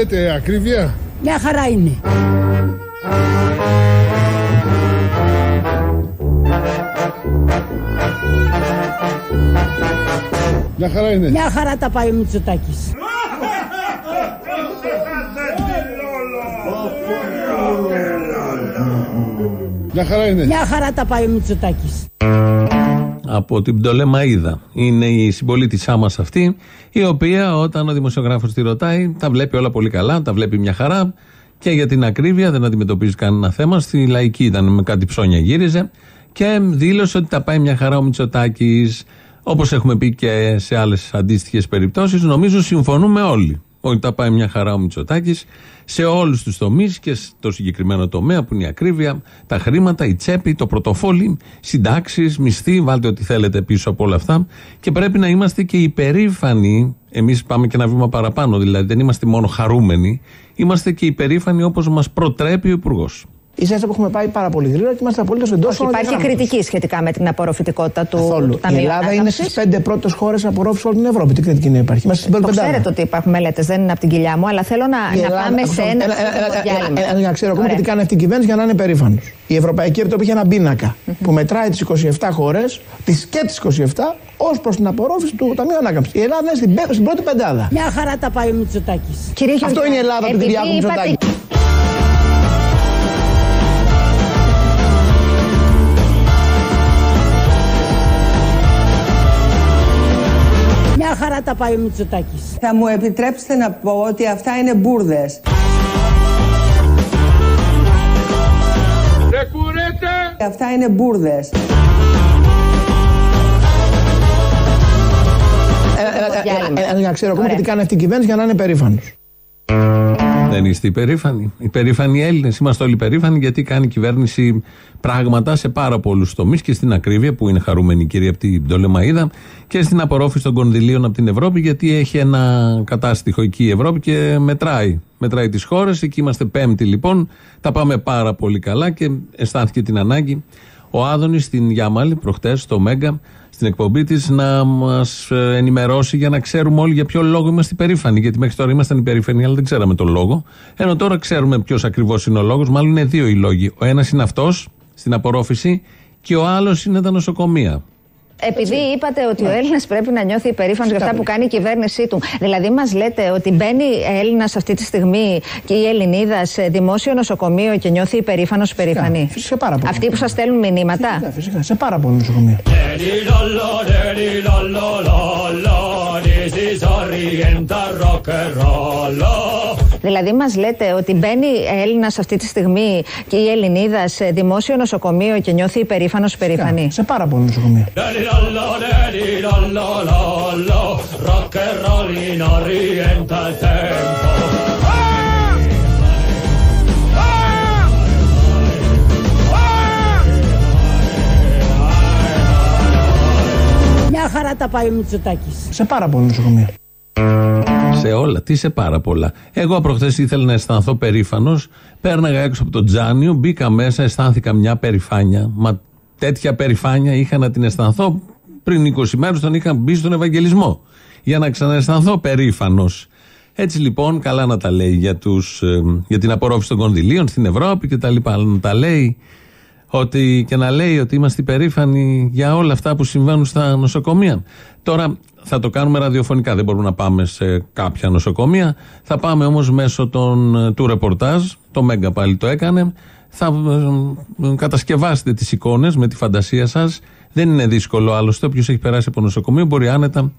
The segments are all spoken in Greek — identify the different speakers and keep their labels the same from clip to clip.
Speaker 1: λέτε, ακρίβεια;
Speaker 2: Μια χαρά είναι.
Speaker 1: Μια χαρά είναι.
Speaker 2: Μια χαρά τα πάει ο Μητσοτάκης.
Speaker 1: Μια χαρά είναι.
Speaker 2: Μια χαρά τα πάει ο Μητσοτάκης.
Speaker 3: Από την Πτολεμαίδα. Είναι η συμπολίτησά μα αυτή, η οποία όταν ο δημοσιογράφος τη ρωτάει, τα βλέπει όλα πολύ καλά, τα βλέπει μια χαρά και για την ακρίβεια δεν αντιμετωπίζει κανένα θέμα. Στη λαϊκή ήταν με κάτι ψώνια γύριζε και δήλωσε ότι τα πάει μια χαρά ο Μητσοτάκης. Όπως έχουμε πει και σε άλλες αντίστοιχες περιπτώσεις, νομίζω συμφωνούμε όλοι. Ότι τα πάει μια χαρά ο Μητσοτάκης σε όλους τους τομείς και στο συγκεκριμένο τομέα που είναι η ακρίβεια, τα χρήματα, η τσέπη, το πρωτοφόλι, συντάξεις, μισθοί, βάλτε ό,τι θέλετε πίσω από όλα αυτά. Και πρέπει να είμαστε και υπερήφανοι. Εμείς πάμε και ένα βήμα παραπάνω, δηλαδή δεν είμαστε μόνο χαρούμενοι, είμαστε και υπερήφανοι όπως μας προτρέπει ο Υπουργός.
Speaker 4: Σα ίσα που έχουμε πάει πάρα πολύ γρήγορα και είμαστε απολύτως εντός
Speaker 5: Όχι, υπάρχει κριτική σχετικά με την απορροφητικότητα του,
Speaker 4: Καθόλου.
Speaker 5: του
Speaker 4: Η
Speaker 5: Ταμείου
Speaker 4: Ελλάδα είναι
Speaker 5: Ανάκαμψης.
Speaker 4: στις πέντε πρώτες χώρες απορρόφησης όλη την Ευρώπη. Τι κριτική να υπάρχει; Είμαστε στην
Speaker 5: Το
Speaker 4: πρώτη
Speaker 5: ξέρετε
Speaker 4: πεντάδα.
Speaker 5: ότι υπάρχουν μελέτες, δεν είναι από την κοιλιά μου, αλλά θέλω να,
Speaker 4: Η
Speaker 5: να
Speaker 4: Ελλάδα-
Speaker 5: πάμε σε ένα.
Speaker 4: Έλα, έλα, έλα,
Speaker 5: διάλειμμα.
Speaker 4: έλα, έλα, Να ξέρω ακόμα και
Speaker 5: Ωραία.
Speaker 4: τι κάνει αυτή η κυβέρνηση για να είναι περήφανος. Η Ευρωπαϊκή Επιτροπή έχει ένα πίνακα που μετράει τις 27 χώρες και τις 27 ως προς την απορρόφηση του Ταμείου Ανάκαμψης. Η Ελλάδα είναι στην, πέ- στην πρώτη πεντάδα.
Speaker 2: Μια χαρά τα πάει ο Μητσοτάκης.
Speaker 5: Κύριε
Speaker 4: Αυτό
Speaker 5: Γεωργιάδη,
Speaker 4: είναι η Ελλάδα του
Speaker 5: επειδή
Speaker 4: Κυριάκου
Speaker 5: είπατε-
Speaker 4: Μητσοτάκη.
Speaker 2: Μια χαρά τα πάει ο Μητσοτάκης.
Speaker 6: Θα μου επιτρέψετε να πω ότι αυτά είναι μπουρδες. Αυτά είναι μπουρδες.
Speaker 4: Έλα, έλα, έλα,
Speaker 5: διάλειμμα.
Speaker 4: έλα, Να ξέρω ακόμα και
Speaker 5: Ωραία.
Speaker 4: τι κάνει αυτή η κυβέρνηση για να είναι περήφανο.
Speaker 3: Δεν είστε υπερήφανοι. Υπερήφανοι Έλληνες. Είμαστε όλοι υπερήφανοι γιατί κάνει η κυβέρνηση πράγματα σε πάρα πολλούς τομείς και στην ακρίβεια που είναι χαρούμενη η κυρία από την Πτολεμαίδα και στην απορρόφηση των κονδυλίων από την Ευρώπη γιατί έχει ένα κατάστοιχο εκεί η Ευρώπη και μετράει. Μετράει τις χώρες. Εκεί είμαστε πέμπτη λοιπόν. Τα πάμε πάρα πολύ καλά και αισθάνθηκε την ανάγκη ο Άδωνης στην Γιάμαλη προχτές στο Μέγκα στην εκπομπή της να μας ενημερώσει για να ξέρουμε όλοι για ποιο λόγο είμαστε υπερήφανοι. Γιατί μέχρι τώρα ήμασταν υπερήφανοι, αλλά δεν ξέραμε τον λόγο. Ενώ τώρα ξέρουμε ποιος ακριβώς είναι ο λόγος. Μάλλον είναι δύο οι λόγοι. Ο ένας είναι αυτός στην απορρόφηση και ο άλλος είναι τα νοσοκομεία.
Speaker 5: Επειδή είπατε ότι
Speaker 4: Ναι.
Speaker 5: ο Έλληνα πρέπει να νιώθει υπερήφανο για αυτά που κάνει η κυβέρνησή του. Δηλαδή, μα λέτε ότι μπαίνει Έλληνα αυτή τη στιγμή και η Ελληνίδα σε δημόσιο νοσοκομείο και νιώθει υπερήφανο, υπερήφανη.
Speaker 4: φυσικά, πάρα πολύ.
Speaker 5: Αυτοί που σα στέλνουν μηνύματα.
Speaker 4: Φυσικά, φυσικά, σε πάρα πολλά νοσοκομεία.
Speaker 5: Δηλαδή, μας λέτε ότι μπαίνει Έλληνας αυτή τη στιγμή και η Ελληνίδα σε δημόσιο νοσοκομείο και νιώθει υπερήφανος, υπερήφανη;
Speaker 4: Σε πάρα πολλά νοσοκομεία.
Speaker 2: Μια χαρά τα πάει ο Μητσοτάκης.
Speaker 4: Σε πάρα πολλά νοσοκομεία.
Speaker 3: Σε όλα, τι σε πάρα πολλά. Εγώ προχθές ήθελα να αισθανθώ περήφανος. Πέρναγα έξω από το τζάνιο, μπήκα μέσα, αισθάνθηκα μια περηφάνεια. Μα τέτοια περηφάνεια είχα να την αισθανθώ πριν 20 μέρες, όταν είχα μπει στον Ευαγγελισμό. Για να ξανααισθανθώ περήφανος. Έτσι λοιπόν, καλά να τα λέει για, τους, ε, για την απορρόφηση των κονδυλίων στην Ευρώπη και τα λοιπά. Αλλά να τα λέει ότι, και να λέει ότι είμαστε υπερήφανοι για όλα αυτά που συμβαίνουν στα νοσοκομεία. Τώρα θα το κάνουμε ραδιοφωνικά, δεν μπορούμε να πάμε σε κάποια νοσοκομεία. Θα πάμε όμως μέσω των, ε, του ρεπορτάζ, το Μέγκα πάλι το έκανε. Θα ε, ε, κατασκευάσετε τις εικόνες με τη φαντασία σας. Δεν είναι δύσκολο άλλωστε. Όποιος έχει περάσει από νοσοκομείο μπορεί άνετα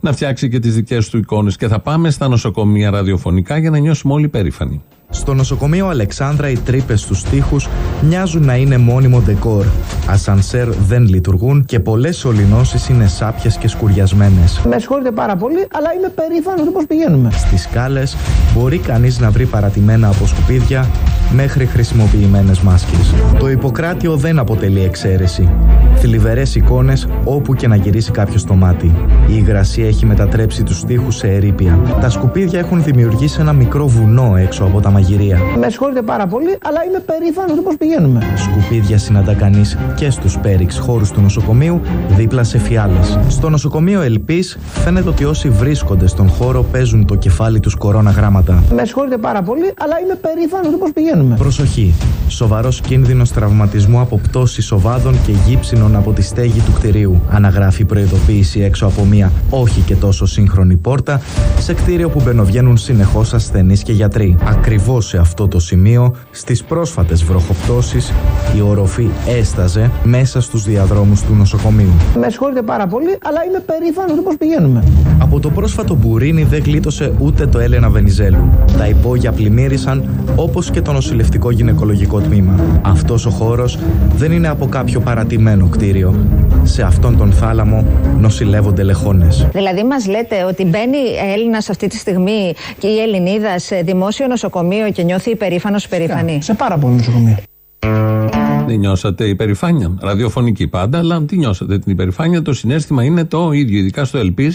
Speaker 3: να φτιάξει και τις δικές του εικόνες. Και θα πάμε στα νοσοκομεία ραδιοφωνικά για να νιώσουμε όλοι περήφανοι.
Speaker 7: Στο νοσοκομείο Αλεξάνδρα οι τρύπες στους τοίχους μοιάζουν να είναι μόνιμο ντεκόρ. Ασανσέρ δεν λειτουργούν και πολλές σωληνώσει είναι σάπιες και σκουριασμένες.
Speaker 4: Με συγχωρείτε πάρα πολύ, αλλά είμαι περήφανος του πώ πηγαίνουμε.
Speaker 7: Στις σκάλες μπορεί κανείς να βρει παρατημένα από σκουπίδια μέχρι χρησιμοποιημένες μάσκες. Το Ιπποκράτιο δεν αποτελεί εξαίρεση. Θλιβερές εικόνες όπου και να γυρίσει κάποιος το μάτι. Η υγρασία έχει μετατρέψει τους τοίχους σε ερήπια. Τα σκουπίδια έχουν δημιουργήσει ένα μικρό βουνό έξω από τα μαγειρία.
Speaker 4: Με συγχωρείτε πάρα πολύ, αλλά είμαι περήφανος του πώς πηγαίνουμε.
Speaker 7: Σκουπίδια συναντά κανείς και στους πέριξ χώρους του νοσοκομείου δίπλα σε φιάλες. Στο νοσοκομείο Ελπής φαίνεται ότι όσοι βρίσκονται στον χώρο παίζουν το κεφάλι τους κορώνα γράμματα.
Speaker 4: Με συγχωρείτε πάρα πολύ, αλλά είμαι περήφανος του πώς πηγαίνουμε.
Speaker 7: Προσοχή. Σοβαρός κίνδυνος τραυματισμού από πτώση σοβάδων και γύψινων από τη στέγη του κτηρίου. Αναγράφει προειδοποίηση έξω από μία όχι και τόσο σύγχρονη πόρτα σε κτίριο που μπαινοβγαίνουν συνεχώς ασθενείς και γιατροί. Ακριβώς σε αυτό το σημείο, στις πρόσφατες βροχοπτώσεις, η οροφή έσταζε μέσα στους διαδρόμους του νοσοκομείου.
Speaker 4: Με συγχωρείτε πάρα πολύ, αλλά είμαι περήφανος του πώς πηγαίνουμε.
Speaker 7: Από το πρόσφατο μπουρίνι δεν γλίτωσε ούτε το Έλενα Βενιζέλου. Τα υπόγεια πλημμύρισαν όπως και το νοσηλευτικό γυναικολογικό τμήμα. Αυτός ο χώρος δεν είναι από κάποιο παρατημένο κτίριο. Σε αυτόν τον θάλαμο νοσηλεύονται λεχόνες.
Speaker 5: Δηλαδή, μας λέτε ότι μπαίνει Έλληνας αυτή τη στιγμή και η Ελληνίδα σε δημόσιο νοσοκομείο και νιώθει υπερήφανος περήφανη.
Speaker 4: Σε πάρα πολλά νοσοκομεία.
Speaker 3: Δεν νιώσατε υπερηφάνεια. Ραδιοφωνική πάντα, αλλά τι νιώσατε την υπερηφάνεια. Το συνέστημα είναι το ίδιο, ειδικά στο Ελπή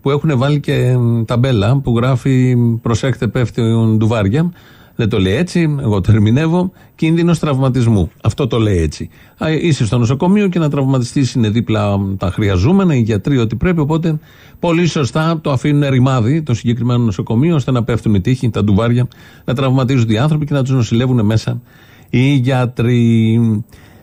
Speaker 3: που έχουν βάλει και ταμπέλα που γράφει Προσέχτε, πέφτουν ντουβάρια. Δεν το λέει έτσι, εγώ το ερμηνεύω. Κίνδυνος τραυματισμού. Αυτό το λέει έτσι. Α, Είσαι στο νοσοκομείο και να τραυματιστείς είναι δίπλα τα χρειαζόμενα, οι γιατροί, ό,τι πρέπει. Οπότε πολύ σωστά το αφήνουν ρημάδι το συγκεκριμένο νοσοκομείο, ώστε να πέφτουν οι τείχοι, τα ντουβάρια, να τραυματίζονται οι άνθρωποι και να τους νοσηλεύουν μέσα οι γιατροί.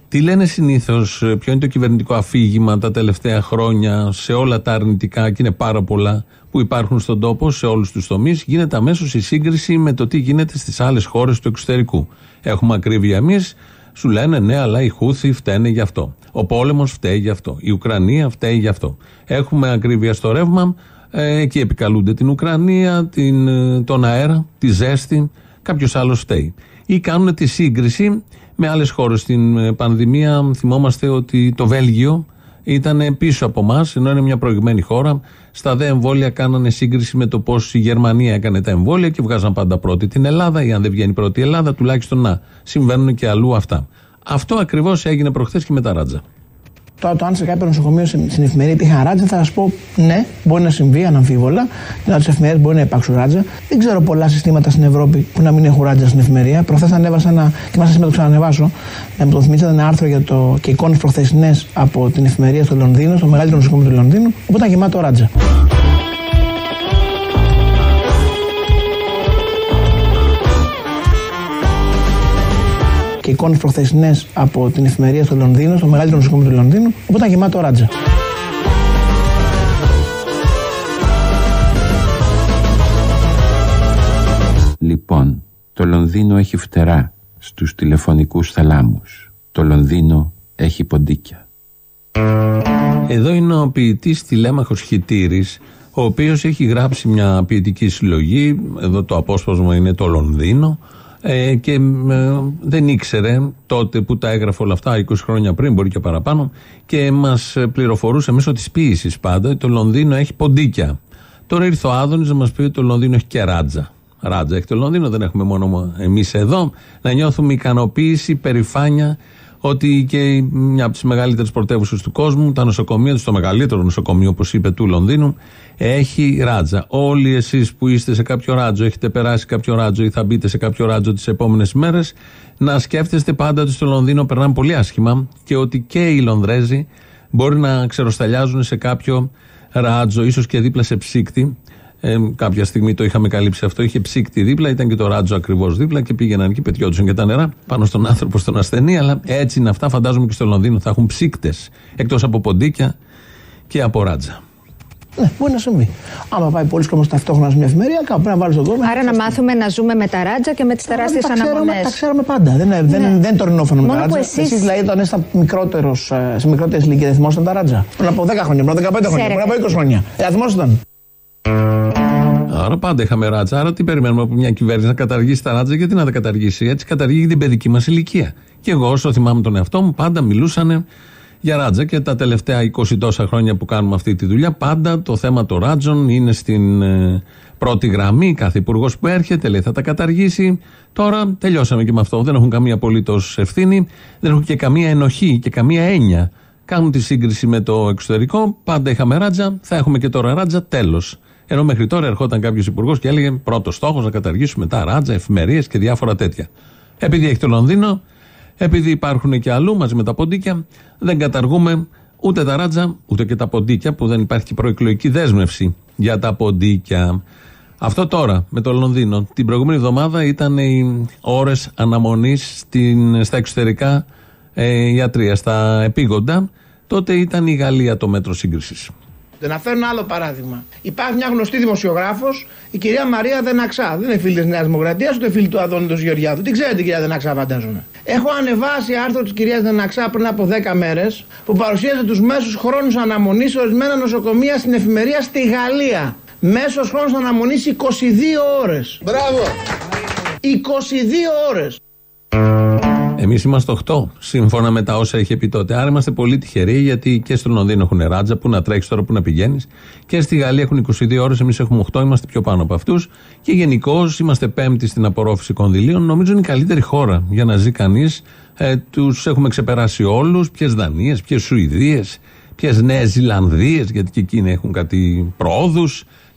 Speaker 3: Τι λένε συνήθως, ποιο είναι το κυβερνητικό αφήγημα τα τελευταία χρόνια σε όλα τα αρνητικά, και είναι πάρα πολλά που υπάρχουν στον τόπο, σε όλους τους τομείς, γίνεται αμέσως η σύγκριση με το τι γίνεται στις άλλες χώρες του εξωτερικού. Έχουμε ακρίβεια εμείς, σου λένε ναι, αλλά οι Χούθοι φταίνε γι' αυτό. Ο πόλεμος φταίει γι' αυτό. Η Ουκρανία φταίει γι' αυτό. Έχουμε ακρίβεια στο ρεύμα, ε, εκεί επικαλούνται την Ουκρανία, την, ε, τον αέρα, τη ζέστη. Κάποιος άλλος φταίει. Ή κάνουν τη σύγκριση με άλλες χώρες. Στην ε, πανδημία θυμόμαστε ότι το Βέλγιο ήταν πίσω από εμά, ενώ είναι μια προηγμένη χώρα. Στα δε εμβόλια κάνανε σύγκριση με το πώς η Γερμανία έκανε τα εμβόλια και βγάζαν πάντα πρώτη την Ελλάδα, ή αν δεν βγαίνει πρώτη η Ελλάδα, τουλάχιστον να συμβαίνουν και αλλού αυτά. Αυτό ακριβώς έγινε προχθές και με τα ράτζα.
Speaker 4: Τώρα, το αν σε κάποιο νοσοκομείο στην στην εφημερίδα υπήρχαν ράτζα, θα σας πω ναι, μπορεί να συμβεί αναμφίβολα. Και να τι εφημερίδε μπορεί να υπάρξουν ράτζα. Δεν ξέρω πολλά συστήματα στην Ευρώπη που να μην έχουν ράτζα στην εφημερία. Προχθές ανέβασα ένα, και μάλιστα σήμερα το ξανανεβάσω, να μου το θυμίσατε ένα άρθρο για το, και εικόνες προχθεσινές από την εφημερία στο Λονδίνο, στο μεγαλύτερο νοσοκομείο του Λονδίνου, όπου ήταν γεμάτο ράτζα. Και εικόνες προχθεσινέ από την εφημερία στο Λονδίνο, στο μεγαλύτερο νοσοκομείο του Λονδίνου, όπου ήταν γεμάτο ράτζα.
Speaker 8: Λοιπόν, το Λονδίνο έχει φτερά στους τηλεφωνικούς θαλάμους. Το Λονδίνο έχει ποντίκια.
Speaker 3: Εδώ είναι ο ποιητής τηλέμαχος Χιτήρης, ο οποίος έχει γράψει μια ποιητική συλλογή. Εδώ το απόσπασμα είναι το Λονδίνο. Ε, και ε, δεν ήξερε τότε που τα έγραφε όλα αυτά, 20 χρόνια πριν, μπορεί και παραπάνω, και μας πληροφορούσε μέσω της ποιήσης πάντα ότι το Λονδίνο έχει ποντίκια. Τώρα ήρθε ο Άδωνης να μας πει ότι το Λονδίνο έχει και ράτζα. Ράτζα έχει το Λονδίνο, δεν έχουμε μόνο εμείς εδώ. Να νιώθουμε ικανοποίηση, περηφάνεια ότι και μια από τις μεγαλύτερες πρωτεύουσες του κόσμου, τα νοσοκομεία τους, το μεγαλύτερο νοσοκομείο, όπως είπε, του Λονδίνου, έχει ράτζα. Όλοι εσείς που είστε σε κάποιο ράτζο, έχετε περάσει κάποιο ράτζο ή θα μπείτε σε κάποιο ράτζο τις επόμενες μέρες, να σκέφτεστε πάντα ότι στο Λονδίνο περνάνε πολύ άσχημα και ότι και οι Λονδρέζοι μπορεί να ξεροσταλιάζουν σε κάποιο ράτζο, ίσως και δίπλα σε ψύκτη. Ε, κάποια στιγμή το είχαμε καλύψει αυτό. Είχε ψύκτη δίπλα, ήταν και το ράτζο ακριβώς δίπλα και πήγαιναν και πετιόντουσαν και τα νερά πάνω στον άνθρωπο, στον ασθενή. Αλλά έτσι είναι αυτά. Φαντάζομαι και στο Λονδίνο θα έχουν ψύκτες εκτός από ποντίκια και από ράτζα.
Speaker 4: Ναι, μπορεί να συμβεί. Άμα πάει πολλοί κόσμος ταυτόχρονα σε μια εφημερία, κάπου πρέπει να βάλεις τον κόσμο.
Speaker 5: Άρα να μάθουμε να ζούμε με τα ράτζα και με τις τεράστιες
Speaker 4: τα ξέρουμε,
Speaker 5: αναμονές.
Speaker 4: τα ξέρουμε πάντα. Δεν, είναι, δεν, είναι- δεν είναι τωρινό φαινόμενο
Speaker 5: Μόνο
Speaker 4: τα
Speaker 5: που
Speaker 4: ράτζα.
Speaker 5: εσείς-
Speaker 4: δηλαδή όταν ήσασταν μικρότερος, ε, σε μικρότερες ηλικίες, δεν θυμόσασταν τα ράτζα. Πριν από 10 χρόνια, πριν από 15 χρόνια,
Speaker 5: Ξέρετε.
Speaker 4: πριν από 20 χρόνια. Ε, θα θυμόσασταν.
Speaker 3: Άρα πάντα είχαμε ράτζα. Άρα τι περιμένουμε από μια κυβέρνηση να καταργήσει τα ράτζα, γιατί να τα καταργήσει; Έτσι καταργεί την παιδική μας ηλικία. Και εγώ, όσο θυμάμαι τον εαυτό μου, πάντα μιλούσαν για ράτζα και τα τελευταία 20 τόσα χρόνια που κάνουμε αυτή τη δουλειά πάντα το θέμα των ράτζων είναι στην ε, πρώτη γραμμή. Κάθε υπουργός που έρχεται λέει θα τα καταργήσει. Τώρα τελειώσαμε και με αυτό. Δεν έχουν καμία απολύτως ευθύνη. Δεν έχουν και καμία ενοχή και καμία έννοια. Κάνουν τη σύγκριση με το εξωτερικό. Πάντα είχαμε ράτζα θα έχουμε και τώρα ράτζα τέλος. Ενώ μέχρι τώρα ερχόταν κάποιος υπουργός και έλεγε πρώτος στόχος να καταργήσουμε τα ράτζα, εφημερίες και διάφορα τέτοια. Επειδή έχει το Λονδίνο, επειδή υπάρχουν και αλλού μαζί με τα ποντίκια, δεν καταργούμε ούτε τα ράτζα, ούτε και τα ποντίκια, που δεν υπάρχει και προεκλογική δέσμευση για τα ποντίκια. Αυτό τώρα με το Λονδίνο. Την προηγούμενη εβδομάδα ήταν οι ώρες αναμονής στα εξωτερικά ε, ιατρία, στα επίγοντα. Τότε ήταν η Γαλλία το μέτρο σύγκρισης.
Speaker 4: Να φέρω ένα άλλο παράδειγμα. Υπάρχει μια γνωστή δημοσιογράφος, η κυρία Μαρία Δεναξά. Δεν είναι φίλη της Νέας Δημοκρατίας, ούτε φίλη του Αδόνιτο Γεωργιάδου. Την ξέρετε, κυρία Δεναξά, φαντάζομαι. Έχω ανεβάσει άρθρο της κυρίας Δεναξά πριν από 10 μέρες που παρουσίαζε τους μέσους χρόνους αναμονής σε ορισμένα νοσοκομεία στην εφημερία στη Γαλλία. Μέσος χρόνο αναμονής 22 ώρες.
Speaker 1: Μπράβο!
Speaker 4: 22 ώρες.
Speaker 3: Εμείς είμαστε 8, σύμφωνα με τα όσα είχε πει τότε. Άρα είμαστε πολύ τυχεροί, γιατί και στο Λονδίνο έχουν ράτζα, που να τρέχει τώρα, που να πηγαίνεις. Και στη Γαλλία έχουν 22 ώρες, εμείς έχουμε 8, είμαστε πιο πάνω από αυτούς. Και γενικώς είμαστε πέμπτοι στην απορρόφηση κονδυλίων. Νομίζω είναι η καλύτερη χώρα για να ζει κανείς. Ε, τους έχουμε ξεπεράσει όλους. Ποιες Δανίες, ποιες Σουηδίες, ποιες Νέες Ζηλανδίες, γιατί και εκείνοι έχουν κάτι πρόοδου.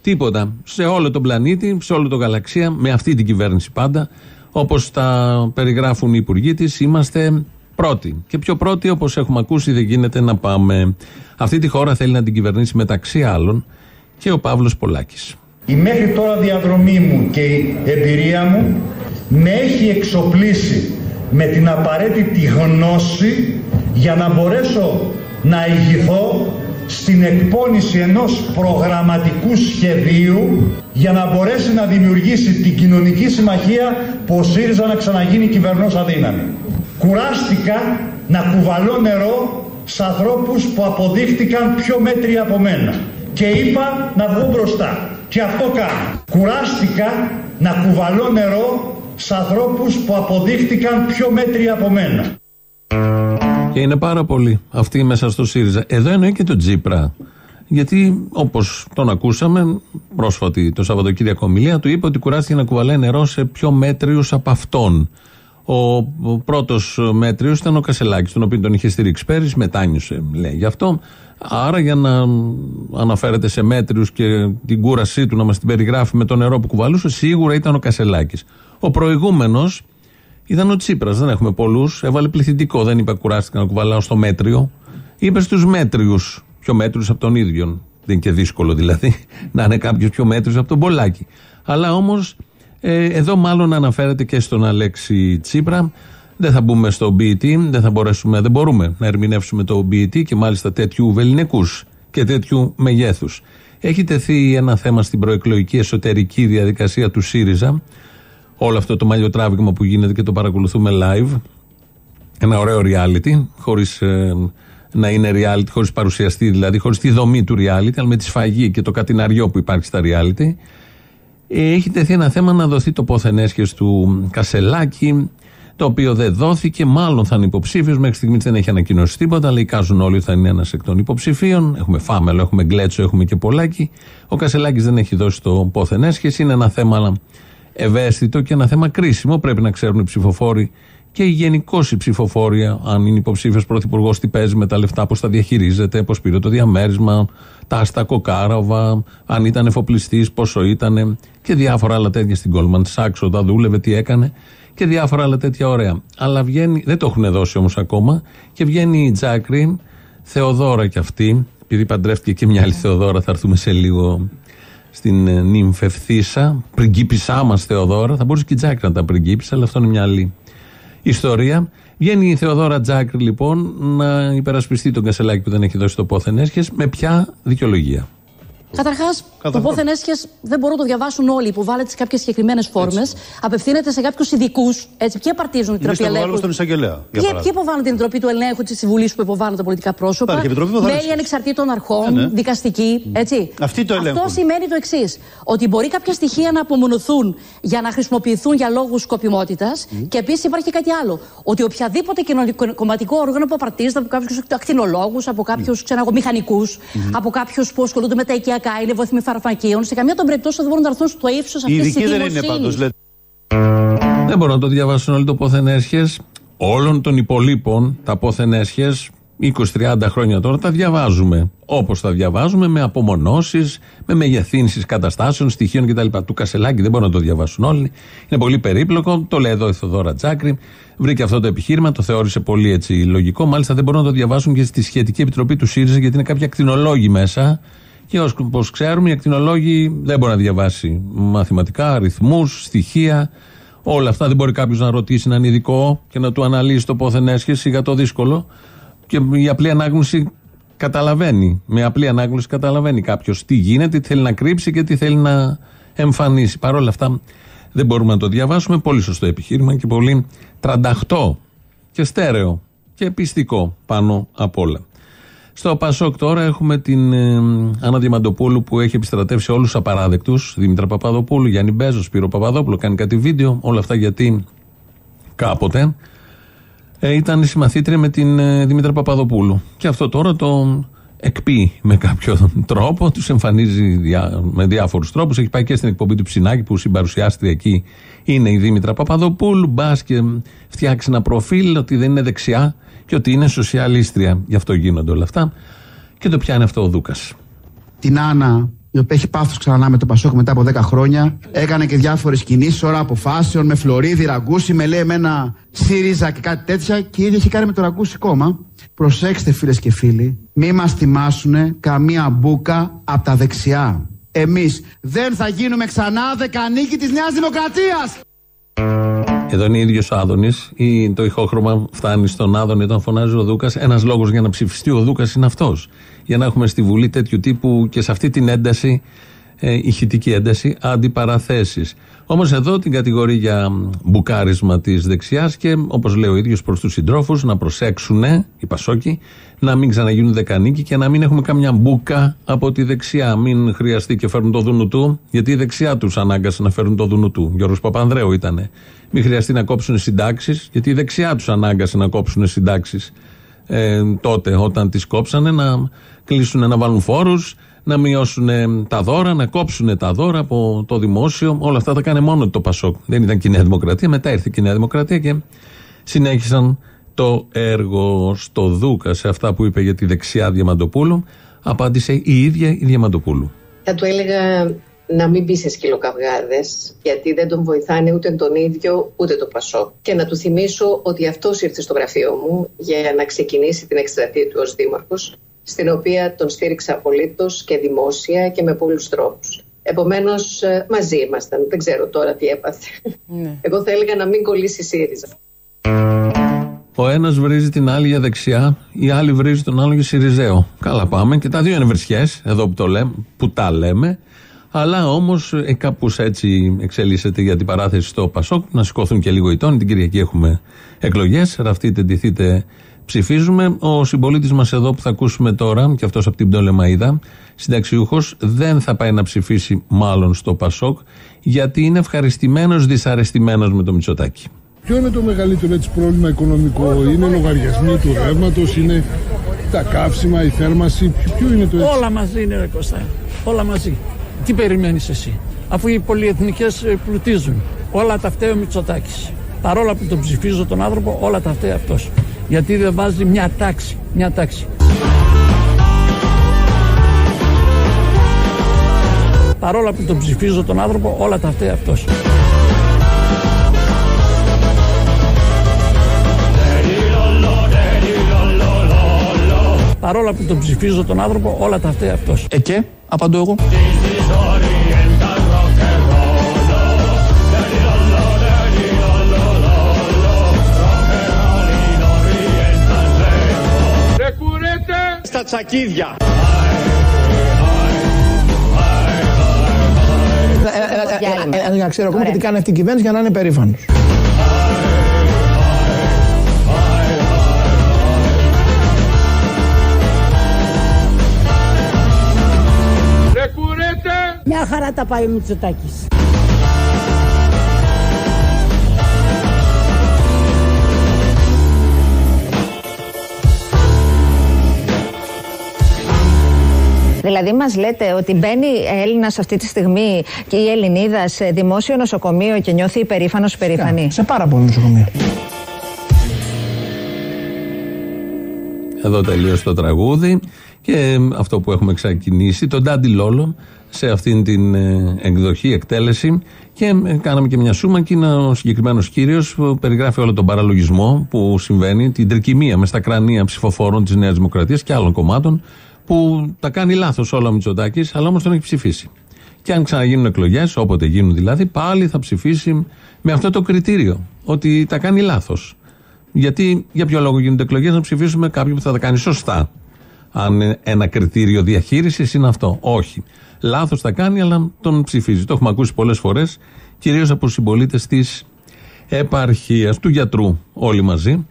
Speaker 3: Τίποτα. Σε όλο τον πλανήτη, σε όλο το γαλαξία, με αυτή την κυβέρνηση πάντα, όπως τα περιγράφουν οι υπουργοί της, είμαστε πρώτοι. Και πιο πρώτοι, όπως έχουμε ακούσει, δεν γίνεται να πάμε. Αυτή τη χώρα θέλει να την κυβερνήσει μεταξύ άλλων και ο Παύλος Πολάκης.
Speaker 9: Η μέχρι τώρα διαδρομή μου και η εμπειρία μου με έχει εξοπλίσει με την απαραίτητη γνώση για να μπορέσω να ηγηθώ στην εκπόνηση ενός προγραμματικού σχεδίου για να μπορέσει να δημιουργήσει την κοινωνική συμμαχία που ο ΣΥΡΙΖΑ να ξαναγίνει κυβερνός αδύναμη. Κουράστηκα να κουβαλώ νερό σε ανθρώπους που αποδείχτηκαν πιο μέτροι από μένα και είπα να βγω μπροστά και αυτό κάνω. Κουράστηκα να κουβαλώ νερό σε ανθρώπους που αποδείχτηκαν πιο μέτροι από μένα.
Speaker 3: Και είναι πάρα πολλοί αυτοί μέσα στο ΣΥΡΙΖΑ. Εδώ εννοεί και τον Τζίπρα. Γιατί όπως τον ακούσαμε, πρόσφατη το Σαββατοκύριακο ομιλία, του είπε ότι κουράστηκε να κουβαλάει νερό σε πιο μέτριους από αυτόν. Ο, ο πρώτος μέτριος ήταν ο Κασελάκης, τον οποίο τον είχε στηρίξει πέρυσι, μετάνιωσε, λέει γι' αυτό. Άρα, για να αναφέρεται σε μέτριους και την κούρασή του να μας την περιγράφει με το νερό που κουβαλούσε, σίγουρα ήταν ο Κασελάκης. Ο προηγούμενος ήταν ο Τσίπρας. Δεν έχουμε πολλούς. Έβαλε πληθυντικό. Δεν είπε κουράστηκα να κουβαλάω στο μέτριο. Είπες στου μέτριους. Πιο μέτριους από τον ίδιο. Δεν είναι και δύσκολο δηλαδή να είναι κάποιος πιο μέτριος από τον Πολάκη. Αλλά όμως ε, εδώ μάλλον αναφέρεται και στον Αλέξη Τσίπρα. Δεν θα μπούμε στο BET, δεν θα μπορέσουμε, δεν μπορούμε να ερμηνεύσουμε το BET και μάλιστα τέτοιου βεληνικούς και τέτοιου μεγέθους. Έχει τεθεί ένα θέμα στην προεκλογική εσωτερική διαδικασία του ΣΥΡΙΖΑ όλο αυτό το μαλλιοτράβηγμα που γίνεται και το παρακολουθούμε live. Ένα ωραίο reality, χωρίς ε, να είναι reality, χωρίς παρουσιαστή δηλαδή, χωρίς τη δομή του reality, αλλά με τη σφαγή και το κατηναριό που υπάρχει στα reality. Ε, έχει τεθεί ένα θέμα να δοθεί το πόθεν έσχες του Κασελάκη, το οποίο δεν δόθηκε, μάλλον θα είναι υποψήφιος. Μέχρι στιγμής δεν έχει ανακοινώσει τίποτα, αλλά εικάζουν όλοι ότι θα είναι ένας εκ των υποψηφίων. Έχουμε Φάμελο, έχουμε Γκλέτσο, έχουμε και Πολάκη. Ο Κασελάκης δεν έχει δώσει το πόθεν έσχε. Είναι ένα θέμα ευαίσθητο και ένα θέμα κρίσιμο. Πρέπει να ξέρουν οι ψηφοφόροι και γενικώ οι ψηφοφόροι, αν είναι υποψήφιος πρωθυπουργός, τι παίζει με τα λεφτά, πώς τα διαχειρίζεται, πώς πήρε το διαμέρισμα, τα άστα κοκάραβα, αν ήταν εφοπλιστής, πόσο ήταν και διάφορα άλλα τέτοια στην Goldman Sachs, όταν δούλευε, τι έκανε και διάφορα άλλα τέτοια ωραία. Αλλά βγαίνει, δεν το έχουν δώσει όμως ακόμα και βγαίνει η Τζάκρη, Θεοδόρα κι αυτή, επειδή παντρεύτηκε και μια άλλη Θεοδόρα, θα έρθουμε σε λίγο στην ε, νυμφευθύσα, πριγκίπισά μας Θεοδόρα. Θα μπορούσε και η Τζάκρη να τα πριγκίπισε, αλλά αυτό είναι μια άλλη ιστορία. Βγαίνει η Θεοδόρα Τζάκρη λοιπόν να υπερασπιστεί τον Κασελάκη που δεν έχει δώσει το πόθεν έσχες. Με ποια δικαιολογία;
Speaker 10: Καταρχάς, το πόθεν έσχε δεν μπορούν να το διαβάσουν όλοι. Υποβάλλεται σε κάποιες συγκεκριμένες φόρμες. Απευθύνεται σε κάποιους ειδικούς. Έτσι, ποιοι απαρτίζουν την τροπή ελέγχου;
Speaker 11: στον εισαγγελέα.
Speaker 10: Ποιοι, ποιοι υποβάλλουν την τροπή του ελέγχου της Συμβουλής που υποβάλλουν τα πολιτικά πρόσωπα; Μέλη ανεξαρτήτων αρχών, ναι, ναι. δικαστικοί. Έτσι.
Speaker 11: Αυτή το
Speaker 10: Αυτό σημαίνει το εξής. Ότι μπορεί κάποια στοιχεία να απομονωθούν για να χρησιμοποιηθούν για λόγους σκοπιμότητας. Mm. Και επίσης υπάρχει κάτι άλλο. Ότι οποιαδήποτε κομματικό όργανο που απαρτίζεται από κάποιους ακτινολόγους, από κάποιους mm. μηχανικούς, mm. από κάποιους που ασχολούνται με τα οικιακά, είναι βοηθοί φαρμακείων, σε καμία των περιπτώσεων δεν μπορούν να έρθουν στο ύψος αυτής της
Speaker 11: δεν είναι πάντως, λέτε.
Speaker 3: Δεν μπορούν να το διαβάσουν όλοι το πόθεν όλων των υπολείπων. Τα πόθεν 20-30 χρόνια τώρα τα διαβάζουμε. Όπως τα διαβάζουμε, με απομονώσεις, με μεγεθύνσεις καταστάσεων, στοιχείων κτλ. Του Κασελάκη δεν μπορούν να το διαβάσουν όλοι. Είναι πολύ περίπλοκο. Το λέει εδώ η Θοδόρα Τζάκρη. Βρήκε αυτό το επιχείρημα, το θεώρησε πολύ έτσι λογικό. Μάλιστα δεν μπορούν να το διαβάσουν και στη σχετική επιτροπή του ΣΥΡΙΖΑ, γιατί είναι κάποια ακτινολόγοι μέσα. Και όπως ξέρουμε, οι ακτινολόγοι δεν μπορεί να διαβάσει μαθηματικά, αριθμούς, στοιχεία. Όλα αυτά δεν μπορεί κάποιος να ρωτήσει έναν ειδικό και να του αναλύσει το πόθεν έσχεση για το δύσκολο. Και η απλή ανάγνωση καταλαβαίνει. Με απλή ανάγνωση καταλαβαίνει κάποιος τι γίνεται, τι θέλει να κρύψει και τι θέλει να εμφανίσει. Παρ' όλα αυτά δεν μπορούμε να το διαβάσουμε. Πολύ σωστό επιχείρημα και πολύ τρανταχτό και στέρεο και πιστικό πάνω απ' όλα. Στο Πασόκ τώρα έχουμε την ε, Άννα Διαμαντοπούλου που έχει επιστρατεύσει όλους τους απαράδεκτους. Δήμητρα Παπαδοπούλου, Γιάννη Μπέζος, Σπύρο Παπαδόπουλο, κάνει κάτι βίντεο. Όλα αυτά γιατί κάποτε ε, ήταν συμμαθήτρια με την ε, Δήμητρα Παπαδοπούλου. Και αυτό τώρα το εκπεί με κάποιο τρόπο, τους εμφανίζει διά, με διάφορους τρόπους. Έχει πάει και στην εκπομπή του Ψινάκη που συμπαρουσιάστρια εκεί είναι η Δήμητρα Παπαδοπούλου. Μπας και φτιάξει ένα προφίλ ότι δεν είναι δεξιά και ότι είναι σοσιαλίστρια. Γι' αυτό γίνονται όλα αυτά. Και το πιάνει αυτό ο Δούκας.
Speaker 12: Την Άννα, η οποία έχει πάθος ξανά με το Πασόκ μετά από 10 χρόνια, έκανε και διάφορες κινήσεις, ώρα αποφάσεων, με Φλωρίδη, Ραγκούση, με λέει εμένα ΣΥΡΙΖΑ και κάτι τέτοια. Και η ίδια έχει κάνει με το Ραγκούση κόμμα. Προσέξτε φίλες και φίλοι, μη μας θυμάσουν καμία μπουκα από τα δεξιά. Εμείς δεν θα γίνουμε ξανά δεκανίκη της Νέας Δημοκρατίας.
Speaker 3: Εδώ είναι ίδιος ο Άδωνης. Το ηχόχρωμα φτάνει στον Άδωνη όταν φωνάζει ο Δούκας. Ένας λόγος για να ψηφιστεί ο Δούκας είναι αυτός. Για να έχουμε στη Βουλή τέτοιου τύπου και σε αυτή την ένταση, ε, ηχητική ένταση, αντιπαραθέσεις. Όμως εδώ την κατηγορεί για μπουκάρισμα της δεξιάς και όπως λέει ο ίδιος προς τους συντρόφους να προσέξουν οι Πασόκοι να μην ξαναγίνουν δεκανίκοι και να μην έχουμε καμιά μπουκα από τη δεξιά. Μην χρειαστεί και φέρουν το δούνου του, γιατί η δεξιά τους ανάγκασε να φέρουν το δούνου του. Γιώργος Παπανδρέου ήταν. Μην χρειαστεί να κόψουν συντάξεις, γιατί η δεξιά τους ανάγκασε να κόψουν συντάξεις ε, τότε όταν τις κόψανε, να κλείσουν να βάλουν φόρους, να μειώσουν τα δώρα, να κόψουν τα δώρα από το δημόσιο. Όλα αυτά τα κάνει μόνο το Πασόκ. Δεν ήταν και η Νέα Δημοκρατία. Μετά ήρθε και η Νέα Δημοκρατία και συνέχισαν το έργο στο Δούκα σε αυτά που είπε για τη δεξιά Διαμαντοπούλου. Απάντησε η ίδια η Διαμαντοπούλου.
Speaker 13: Θα του έλεγα να μην μπει σε σκυλοκαυγάδες, γιατί δεν τον βοηθάνε ούτε τον ίδιο ούτε το Πασό. Και να του θυμίσω ότι αυτός ήρθε στο γραφείο μου για να ξεκινήσει την εκστρατεία του ως Δήμαρχος, στην οποία τον στήριξα απολύτως και δημόσια και με πολλούς τρόπους. Επομένως, ε, μαζί ήμασταν. Δεν ξέρω τώρα τι έπαθε. Ναι. Εγώ θα έλεγα να μην κολλήσει η ΣΥΡΙΖΑ.
Speaker 3: Ο ένας βρίζει την άλλη για δεξιά, η άλλη βρίζει τον άλλο για Σιριζέο. Καλά πάμε. Και τα δύο είναι βρισιέ, εδώ που, το λέμε, που τα λέμε. Αλλά όμως ε, κάπως έτσι εξελίσσεται για την παράθεση στο Πασόκ. Να σηκωθούν και λίγο οι τόνοι. Την Κυριακή έχουμε εκλογές. Ραφτείτε, ντυθείτε, ψηφίζουμε. Ο συμπολίτης μας εδώ που θα ακούσουμε τώρα, και αυτός από την Πτολεμαίδα, συνταξιούχος, δεν θα πάει να ψηφίσει μάλλον στο Πασόκ, γιατί είναι ευχαριστημένος, δυσαρεστημένος με το Μητσοτάκι.
Speaker 1: Ποιο είναι το μεγαλύτερο έτσι, πρόβλημα οικονομικό, είναι λογαριασμοί του ρεύματος, είναι τα καύσιμα, η θέρμαση, ποιο είναι το έτσι;
Speaker 14: Όλα μαζί είναι, ρε Κωστά. Όλα μαζί. Τι περιμένεις εσύ, αφού οι πολυεθνικές ε, πλουτίζουν. Όλα τα φταίει ο Μητσοτάκης. Παρόλα που τον ψηφίζω τον άνθρωπο, όλα τα φταίει αυτός. Γιατί δεν βάζει μια τάξη, μια τάξη. Παρόλα που τον ψηφίζω τον άνθρωπο, όλα τα φταίει αυτός. Παρόλα που τον ψηφίζω τον άνθρωπο, όλα τα φταίει αυτός.
Speaker 4: Ε και, απαντώ εγώ.
Speaker 14: τσακίδια.
Speaker 4: Να ξέρω ακόμα τι κάνει αυτή η κυβέρνηση για να είναι περήφανο.
Speaker 2: Μια χαρά τα πάει ο Μητσοτάκης.
Speaker 5: Δηλαδή, μας λέτε ότι μπαίνει Έλληνας αυτή τη στιγμή και η Ελληνίδα σε δημόσιο νοσοκομείο και νιώθει υπερήφανος περήφανη.
Speaker 4: Σε πάρα πολλά νοσοκομεία.
Speaker 3: Εδώ τελείωσε το τραγούδι και αυτό που έχουμε ξεκινήσει, τον Ντάντι Λόλο, σε αυτήν την ε, εκδοχή, εκτέλεση. Και ε, κάναμε και μια σούμα και είναι ο συγκεκριμένος κύριος που περιγράφει όλο τον παραλογισμό που συμβαίνει, την τρικυμία μες στα κρανία ψηφοφόρων της Νέας Δημοκρατίας και άλλων κομμάτων που τα κάνει λάθος όλα ο Μητσοτάκης, αλλά όμως τον έχει ψηφίσει. Και αν ξαναγίνουν εκλογές, όποτε γίνουν δηλαδή, πάλι θα ψηφίσει με αυτό το κριτήριο. Ότι τα κάνει λάθος. Γιατί για ποιο λόγο γίνονται εκλογές, να ψηφίσουμε κάποιον που θα τα κάνει σωστά. Αν ένα κριτήριο διαχείρισης είναι αυτό. Όχι. Λάθος τα κάνει, αλλά τον ψηφίζει. Το έχουμε ακούσει πολλές φορές, κυρίως από συμπολίτες της επαρχίας, του γιατρού, όλοι μαζί.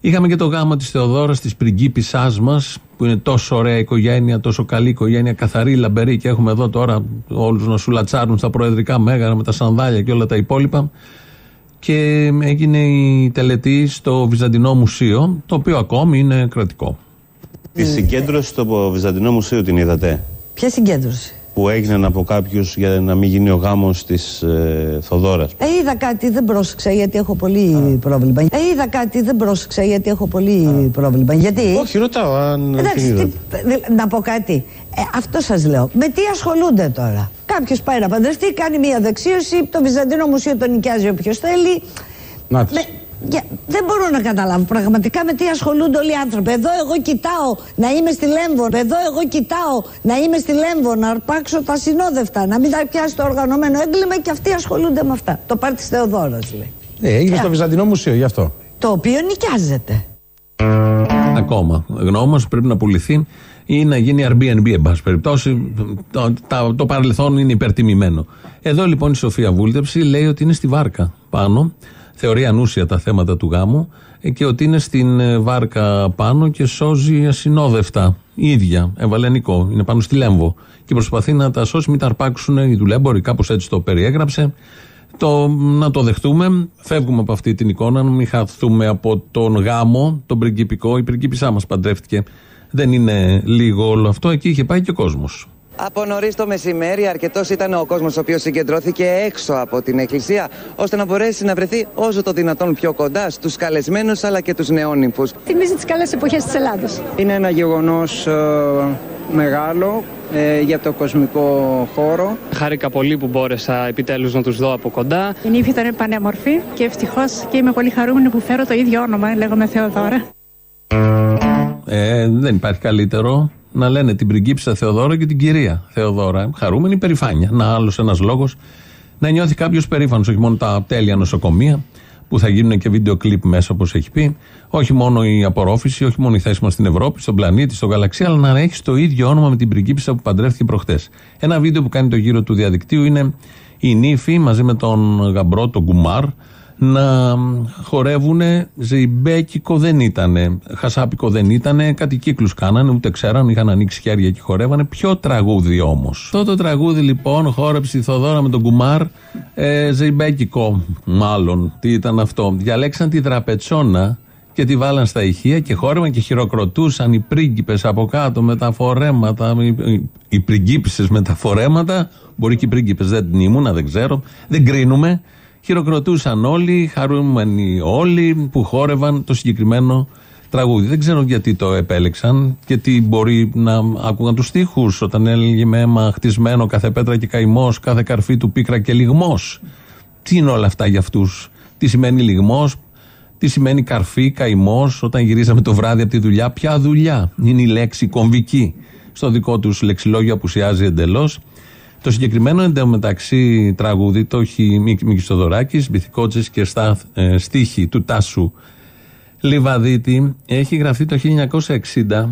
Speaker 3: Είχαμε και το γάμο της Θεοδόρας, της πριγκίπισσάς μας, που είναι τόσο ωραία οικογένεια, τόσο καλή οικογένεια, καθαρή, λαμπερή. Και έχουμε εδώ τώρα όλους να σου λατσάρουν στα προεδρικά μέγαρα με τα σανδάλια και όλα τα υπόλοιπα. Και έγινε η τελετή στο Βυζαντινό Μουσείο, το οποίο ακόμη είναι κρατικό.
Speaker 11: Τη συγκέντρωση στο Βυζαντινό Μουσείο την είδατε;
Speaker 15: Ποια συγκέντρωση;
Speaker 11: Που έγιναν από κάποιους για να μην γίνει ο γάμος της ε, Θοδόρα.
Speaker 15: Ε, είδα κάτι, δεν πρόσεξα γιατί έχω πολύ πρόβλημα. Ε, είδα κάτι, δεν πρόσεξα γιατί έχω πολύ πρόβλημα. Γιατί;
Speaker 11: Όχι, ρωτάω αν την
Speaker 15: Εντάξει,
Speaker 11: είδατε.
Speaker 15: τι- δη- να πω κάτι. Ε, αυτό σας λέω. Με τι ασχολούνται τώρα; Κάποιος πάει να παντρευτεί, κάνει μια δεξίωση. Το Βυζαντινό Μουσείο τον νοικιάζει όποιος θέλει.
Speaker 12: Να της.
Speaker 15: Με- για- δεν μπορώ να καταλάβω πραγματικά με τι ασχολούνται όλοι οι άνθρωποι. Εδώ εγώ κοιτάω να είμαι στη Λέμβο. Εδώ εγώ κοιτάω να είμαι στη Λέμβο, να αρπάξω τα συνόδευτα, να μην τα πιάσει το οργανωμένο έγκλημα και αυτοί ασχολούνται με αυτά. Το πάρτι της Θεοδόρας λέει.
Speaker 12: Ε, έγινε
Speaker 15: Ε,
Speaker 12: στο Βυζαντινό Μουσείο, γι' αυτό.
Speaker 15: Το οποίο νοικιάζεται.
Speaker 3: Ακόμα. Γνώμος πρέπει να πουληθεί ή να γίνει Airbnb, εν πάση περιπτώσει. Το, τα- το παρελθόν είναι υπερτιμημένο. Εδώ λοιπόν η Σοφία Βούλτεψη λέει ότι είναι στη βάρκα πάνω. Θεωρεί ανούσια τα θέματα του γάμου ε, και ότι είναι στην ε, βάρκα πάνω και σώζει ασυνόδευτα. Η ίδια, ευαλενικό, είναι πάνω στη Λέμβο. Και προσπαθεί να τα σώσει, μην τα αρπάξουν οι δουλέμποροι, κάπως έτσι το περιέγραψε. Το, να το δεχτούμε. Φεύγουμε από αυτή την εικόνα, να μην χαθούμε από τον γάμο, τον πριγκιπικό. Η πριγκίπισσά μας παντρεύτηκε. Δεν είναι λίγο όλο αυτό. Εκεί είχε πάει και ο κόσμος.
Speaker 16: Από νωρίς το μεσημέρι, αρκετός ήταν ο κόσμος ο οποίος συγκεντρώθηκε έξω από την εκκλησία, ώστε να μπορέσει να βρεθεί όσο το δυνατόν πιο κοντά στους καλεσμένους αλλά και τους νεόνυμφου.
Speaker 17: Θυμίζει τις καλές εποχές της Ελλάδας.
Speaker 18: Είναι ένα γεγονός ε, μεγάλο ε, για το κοσμικό χώρο.
Speaker 19: Χάρηκα πολύ που μπόρεσα επιτέλους να τους δω από κοντά.
Speaker 17: Η νύφη ήταν πανέμορφη και ευτυχώς και είμαι πολύ χαρούμενη που φέρω το ίδιο όνομα, λέγομαι Θεοδώρα.
Speaker 3: Ε, δεν υπάρχει καλύτερο να λένε την πριγκίπισσα Θεοδόρα και την κυρία Θεοδόρα. Χαρούμενη περηφάνεια. Να άλλος ένας λόγος να νιώθει κάποιος περήφανος. Όχι μόνο τα τέλεια νοσοκομεία που θα γίνουν και βίντεο κλιπ μέσα όπως έχει πει. Όχι μόνο η απορρόφηση, όχι μόνο η θέση μας στην Ευρώπη, στον πλανήτη, στον γαλαξία, αλλά να έχει το ίδιο όνομα με την πριγκίπισσα που παντρεύτηκε προχτές. Ένα βίντεο που κάνει το γύρο του διαδικτύου είναι η νύφη μαζί με τον γαμπρό, τον Κουμάρ, να χορεύουν ζεϊμπέκικο δεν ήτανε, χασάπικο δεν ήτανε, κάτι κύκλους κάνανε, ούτε ξέραν, είχαν ανοίξει χέρια και χορεύανε. Ποιο τραγούδι όμως; Αυτό το τραγούδι λοιπόν χόρεψε η Θοδόρα με τον Κουμάρ, ε, ζεϊμπέκικο μάλλον, τι ήταν αυτό. Διαλέξαν τη δραπετσόνα και τη βάλαν στα ηχεία και χόρευαν και χειροκροτούσαν οι πρίγκιπες από κάτω με τα φορέματα, οι, οι, οι πριγκίπισσες με τα φορέματα, μπορεί και οι πρίγκιπες δεν την ήμουνα, δεν ξέρω, δεν κρίνουμε. Χειροκροτούσαν όλοι, χαρούμενοι όλοι που χόρευαν το συγκεκριμένο τραγούδι. Δεν ξέρω γιατί το επέλεξαν και τι μπορεί να άκουγαν τους στίχους όταν έλεγε με αίμα χτισμένο κάθε πέτρα και καημός, κάθε καρφί του πίκρα και λιγμός. Τι είναι όλα αυτά για αυτούς; Τι σημαίνει λιγμός, τι σημαίνει καρφί, καημός, όταν γυρίσαμε το βράδυ από τη δουλειά. Ποια δουλειά; Είναι η λέξη κομβική. Στο δικό τους λεξιλόγιο απουσιάζει εντελώς. Το συγκεκριμένο εντωμεταξύ τραγούδι το έχει Μίκης Στοδωράκη, Μπιθικότσε και στα ε, στίχη του Τάσου Λιβαδίτη. Έχει γραφτεί το 1960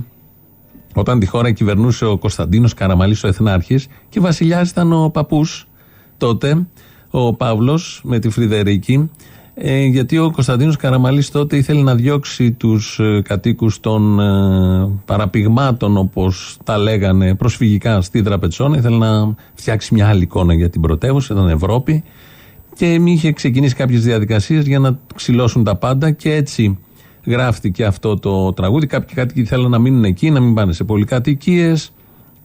Speaker 3: όταν τη χώρα κυβερνούσε ο Κωνσταντίνος Καραμαλής, ο Εθνάρχης, και βασιλιά ήταν ο παππούς τότε ο Παύλος με τη Φρυδερίκη. Ε, γιατί ο Κωνσταντίνος Καραμαλής τότε ήθελε να διώξει τους ε, κατοίκους των ε, παραπηγμάτων όπως τα λέγανε προσφυγικά στη Δραπετσόνα. Ήθελε να φτιάξει μια άλλη εικόνα για την πρωτεύουσα, ήταν Ευρώπη. Και είχε ξεκινήσει κάποιες διαδικασίες για να ξυλώσουν τα πάντα. Και έτσι γράφτηκε αυτό το τραγούδι. Κάποιοι κάτοικοι θέλουν να μείνουν εκεί, να μην πάνε σε πολυκατοικίες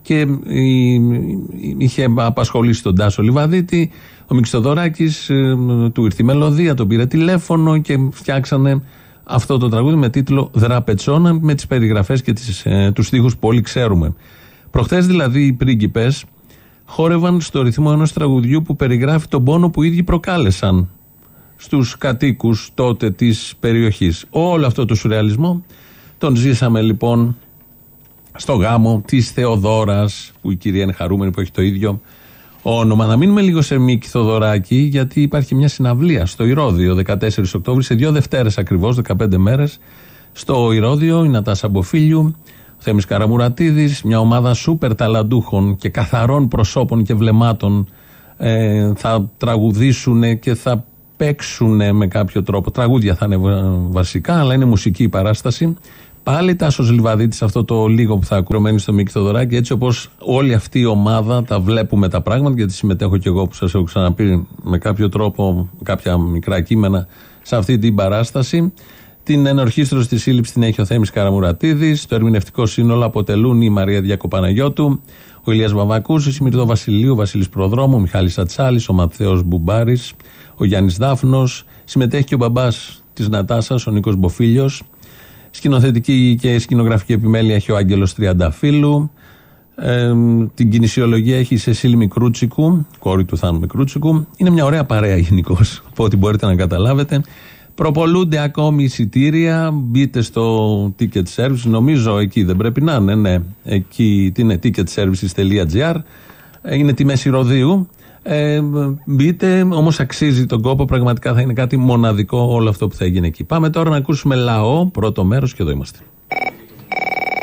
Speaker 3: και ε, είχε απασχολήσει τον Τάσο Λιβαδίτη ο Μιξοδωράκη του ήρθε η μελωδία, τον πήρε τηλέφωνο και φτιάξανε αυτό το τραγούδι με τίτλο Δραπετσόνα με τις περιγραφές και τις, ε, τους στίχους που όλοι ξέρουμε. Προχθές δηλαδή οι πρίγκιπες χόρευαν στο ρυθμό ενός τραγουδιού που περιγράφει τον πόνο που οι ίδιοι προκάλεσαν στους κατοίκους τότε της περιοχής. Όλο αυτό το σουρεαλισμό τον ζήσαμε λοιπόν στο γάμο της Θεοδόρας που η κυρία είναι χαρούμενη που έχει το ίδιο όνομα. Να μείνουμε λίγο σε Μίκη Θοδωράκη, γιατί υπάρχει μια συναυλία στο Ηρώδιο 14 Οκτώβρη, σε δύο Δευτέρες ακριβώς, 15 μέρες. Στο Ηρώδιο, η Νατάσα Μποφίλιου, ο Θέμης Καραμουρατίδης, μια ομάδα σούπερ ταλαντούχων και καθαρών προσώπων και βλεμάτων ε, θα τραγουδήσουν και θα παίξουν με κάποιο τρόπο. Τραγούδια θα είναι βασικά, αλλά είναι μουσική η παράσταση. Πάλι Τάσος Λιβαδίτης, αυτό το λίγο που θα ακουρωμένει στο Μίκη Θοδωράκη, έτσι όπως όλη αυτή η ομάδα τα βλέπουμε τα πράγματα, γιατί συμμετέχω και εγώ που σας έχω ξαναπεί με κάποιο τρόπο, κάποια μικρά κείμενα σε αυτή την παράσταση. Την ενορχήστρωση τη σύλληψη την έχει ο Θέμης Καραμουρατίδης. Το ερμηνευτικό σύνολο αποτελούν η Μαρία Διακοπαναγιώτου, ο Ηλίας Βαβακούς, η Σιμηρδό Βασιλείου, ο Βασίλης Προδρόμου, ο Μιχάλης Ατσάλης, ο Μαθαίο Μπουμπάρης, ο Γιάννης Δάφνος. Συμμετέχει και ο μπαμπάς της Νατάσας, ο Νίκος Μποφίλιος. Σκηνοθετική και σκηνογραφική επιμέλεια έχει ο Άγγελος Τριανταφύλου. Ε, την κινησιολογία έχει η Σεσίλη Μικρούτσικου, κόρη του Θάνου Μικρούτσικου. Είναι μια ωραία παρέα γενικώς, από ό,τι μπορείτε να καταλάβετε. Προπολούνται ακόμη εισιτήρια. Μπείτε στο ticket service. Νομίζω εκεί δεν πρέπει να είναι. Ναι, εκεί τι είναι ticketservices.gr. Είναι τη μέση ροδίου. Ε, μπείτε, όμως αξίζει τον κόπο. Πραγματικά θα είναι κάτι μοναδικό όλο αυτό που θα έγινε εκεί. Πάμε τώρα να ακούσουμε λαό, πρώτο μέρος και εδώ είμαστε.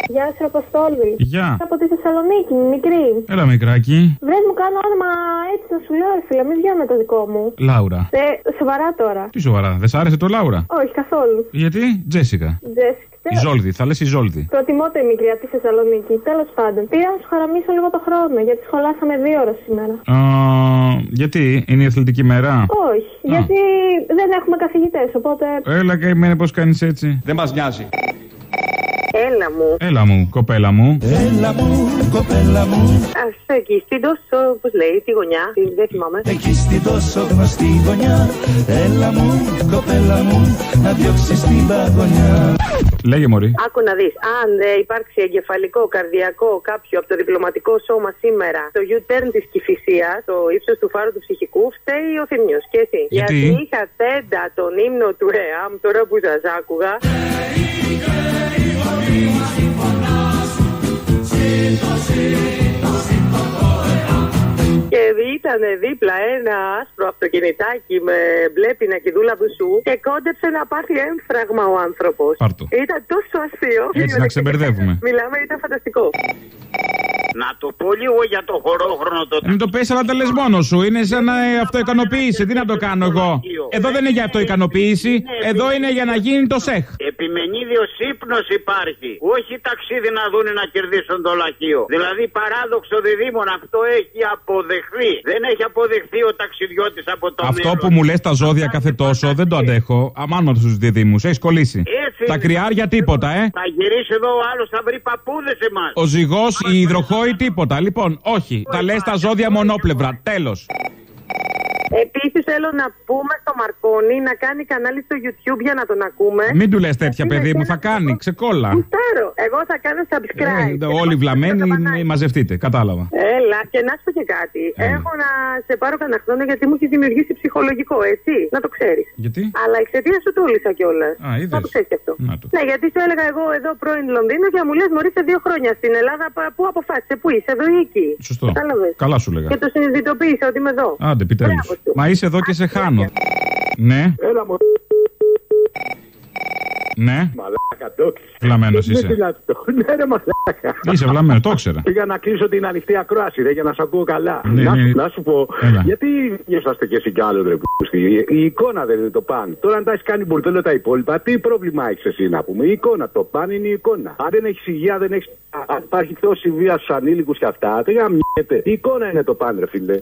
Speaker 20: Γεια σου, Αποστόλη.
Speaker 3: Γεια.
Speaker 20: Από τη Θεσσαλονίκη, μικρή.
Speaker 3: Έλα, μικράκι.
Speaker 20: Βρες μου κάνω όνομα έτσι να σου λέω, ρε φίλε, μην βγαίνω με το δικό μου.
Speaker 3: Λάουρα.
Speaker 20: Ε, σοβαρά τώρα.
Speaker 3: Τι σοβαρά, δεν σ' άρεσε το Λάουρα;
Speaker 20: Όχι, καθόλου.
Speaker 3: Γιατί, Τζέσικα.
Speaker 20: Τζέσικα.
Speaker 3: Η Ζόλδη, θα λες η Ζόλδη.
Speaker 20: Προτιμότερο η μικρή από τη Θεσσαλονίκη. Τέλος πάντων. Πήγα να σου χαραμίσω λίγο το χρόνο, γιατί σχολάσαμε δύο ώρες σήμερα.
Speaker 3: Α, γιατί, είναι η αθλητική μέρα;
Speaker 20: Όχι, γιατί δεν έχουμε καθηγητές, οπότε.
Speaker 3: Έλα και εμένα πώς κάνεις έτσι;
Speaker 21: Δεν μας νοιάζει.
Speaker 20: Έλα μου.
Speaker 3: Έλα μου, κοπέλα μου.
Speaker 21: Έλα μου, κοπέλα μου.
Speaker 20: Α εκεί, στην τόσο, πώ λέει, τη γωνιά. τη- Δεν θυμάμαι.
Speaker 21: Εκεί στην τόσο γνωστή γωνιά. Έλα μου, κοπέλα μου, να διώξεις την παγωνιά.
Speaker 3: Λέγε Μωρή.
Speaker 20: Άκου να δει. Αν ε, υπάρξει εγκεφαλικό, καρδιακό κάποιο από το διπλωματικό σώμα σήμερα, το U-turn τη Κυφυσία, το ύψο του φάρου του ψυχικού, φταίει ο Θημιό. Και εσύ.
Speaker 3: Γιατί?
Speaker 20: είχα τέντα τον ύμνο του ΕΑΜ, τώρα που σα άκουγα. Και ήταν δίπλα ένα άσπρο αυτοκινητάκι με μπλε πινακιδούλα σου και κόντεψε να πάθει έμφραγμα ο άνθρωπος.
Speaker 3: Πάρτο.
Speaker 20: Ήταν τόσο αστείο.
Speaker 3: Έτσι να ξεμπερδεύουμε.
Speaker 20: Μιλάμε, ήταν φανταστικό.
Speaker 22: Να το πω λίγο για το χωρόχρονο το
Speaker 3: Ε, Μην το πες αλλά τα λες μόνος σου. Είναι σαν να ε, αυτοικανοποίηση. Τι να το κάνω εγώ; Εδώ δεν είναι για αυτοικανοποίηση. Εδώ είναι για να γίνει το σεχ.
Speaker 22: Επιμενίδιο ύπνο υπάρχει. Όχι ταξίδι να δουν να κερδίσουν το λαχείο. Δηλαδή παράδοξο διδήμων αυτό έχει αποδεχθεί. Δεν έχει αποδεχθεί ο ταξιδιώτης από το
Speaker 3: Αυτό
Speaker 22: μέρος.
Speaker 3: που μου λες τα ζώδια κάθε τόσο δεν το αντέχω. Αμάν με τους διδήμους. Έχεις κολλήσει.
Speaker 22: Έτσι
Speaker 3: Τα
Speaker 22: είναι.
Speaker 3: κρυάρια τίποτα, ε.
Speaker 22: Θα γυρίσει εδώ ο άλλος θα βρει παππούδες εμάς.
Speaker 3: Ο ζυγός, η υδροχόη τίποτα. Λοιπόν, όχι. Τα λες τα ζώδια μονόπλευρα. Τέλος.
Speaker 20: Επίσης θέλω να πούμε στο Μαρκόνι να κάνει κανάλι στο YouTube για να τον ακούμε.
Speaker 3: Μην του λες τέτοια παιδί μου. Θα κάνει. Ξεκόλα.
Speaker 20: Γουστάρω. Εγώ θα κάνω subscribe.
Speaker 3: Ε, όλοι βλαμμένοι ε, μαζευτείτε. Κατάλαβα.
Speaker 20: Έλα, και να σου πω και κάτι. Έχω να σε πάρω κανένα χρόνο γιατί μου έχει δημιουργήσει ψυχολογικό, έτσι. Να το ξέρεις.
Speaker 3: Γιατί;
Speaker 20: Αλλά εξαιτία σου το όλησα κιόλας.
Speaker 3: Α, είδες.
Speaker 20: Να το ξέρεις κι αυτό.
Speaker 3: Να το.
Speaker 20: Ναι, γιατί σου έλεγα εγώ εδώ πρώην Λονδίνο και μου λες Μωρή σε δύο χρόνια στην Ελλάδα. πα- Πού αποφάσισε, πού είσαι, εδώ ή εκεί.
Speaker 3: Σωστό.
Speaker 20: Κατάλαβες.
Speaker 3: Καλά σου λέγα.
Speaker 20: Και το συνειδητοποίησα ότι είμαι εδώ.
Speaker 3: Άντε, επιτέλους. Μα είσαι εδώ και σε χάνω. Ναι.
Speaker 20: Έλα μου.
Speaker 23: Ναι.
Speaker 24: Μαλάκα, το ξέρεις.
Speaker 23: Βλαμμένος
Speaker 24: Ναι,
Speaker 23: είσαι.
Speaker 24: δυνατό. Ναι, ρε μαλάκα.
Speaker 23: Είσαι βλαμμένο, το ήξερα.
Speaker 24: Πήγα να κλείσω την ανοιχτή ακρόαση, ρε, για να σε ακούω καλά.
Speaker 23: Ναι,
Speaker 24: να,
Speaker 23: ναι.
Speaker 24: να σου πω,
Speaker 23: Έλα.
Speaker 24: γιατί είσαστε κι εσύ κι άλλο, ρε πούστη. Η, η εικόνα δεν είναι το παν. Τώρα, αν τα έχεις κάνει μπουρδέλο τα υπόλοιπα, τι πρόβλημα έχεις εσύ να πούμε; Η εικόνα, το παν είναι η εικόνα. Αν δεν έχεις υγεία, δεν έχει. Αν υπάρχει πτώση βία στους ανήλικους και αυτά, δεν γαμιέται; Η εικόνα είναι το παν, ρε φίλε.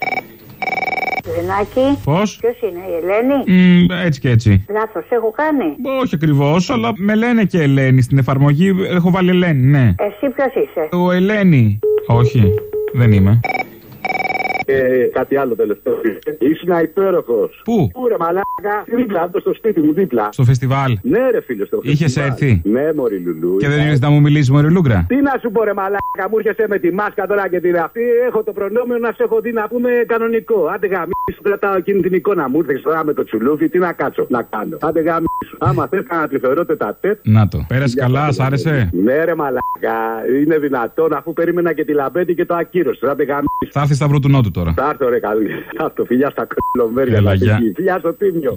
Speaker 25: Ζενάκη.
Speaker 23: Πώς;
Speaker 25: Ποιος είναι, η Ελένη;
Speaker 23: έτσι και έτσι.
Speaker 25: Λάθος έχω κάνει.
Speaker 23: Όχι ακριβώς, αλλά με λένε και Ελένη στην εφαρμογή. Έχω βάλει Ελένη, ναι.
Speaker 25: Εσύ ποιος είσαι;
Speaker 23: Ο Ελένη. Όχι, δεν είμαι.
Speaker 24: Και κάτι άλλο τελευταίο. Ήσουν υπέροχος.
Speaker 23: Πού;
Speaker 24: Πού ρε μαλάκα; Δίπλα, από στο σπίτι μου, δίπλα.
Speaker 23: Στο φεστιβάλ.
Speaker 24: Ναι, ρε φίλε, στο
Speaker 23: Είχες
Speaker 24: φεστιβάλ.
Speaker 23: έρθει;
Speaker 24: Ναι, Μωρή Λουλού.
Speaker 23: Και δεν ήρθες να μου μιλήσεις Μωρή Λούγκρα.
Speaker 24: Τι να σου πω, ρε Μαλάκα, μου έρχεσαι με τη μάσκα τώρα και την αυτή. Έχω το προνόμιο να σε έχω δει να πούμε κανονικό. Άντε γαμί, σου κρατάω εκείνη την εικόνα μου. Ήρθε τώρα με το τσουλούφι, τι να κάτσω να κάνω. Άντε γαμί, σου. Άμα θες να τρυφερώ τετατέτ.
Speaker 23: Να το. Πέρασε καλά, σ' άρεσε;
Speaker 24: Ναι, ρε Μαλάκα, είναι δυνατόν αφού περίμενα και τη λαμπέτη και το ακύρωσε. Άντε γαμί.
Speaker 23: Θα έρθεις Σταυρό του Νότου τώρα.
Speaker 24: Θα έρθω, ρε καλή. Θα έρθω, φιλιά στα κολομέρια.
Speaker 23: Έλα,
Speaker 24: να
Speaker 23: γεια.
Speaker 24: φύγει. Φιλιά στο τίμιο.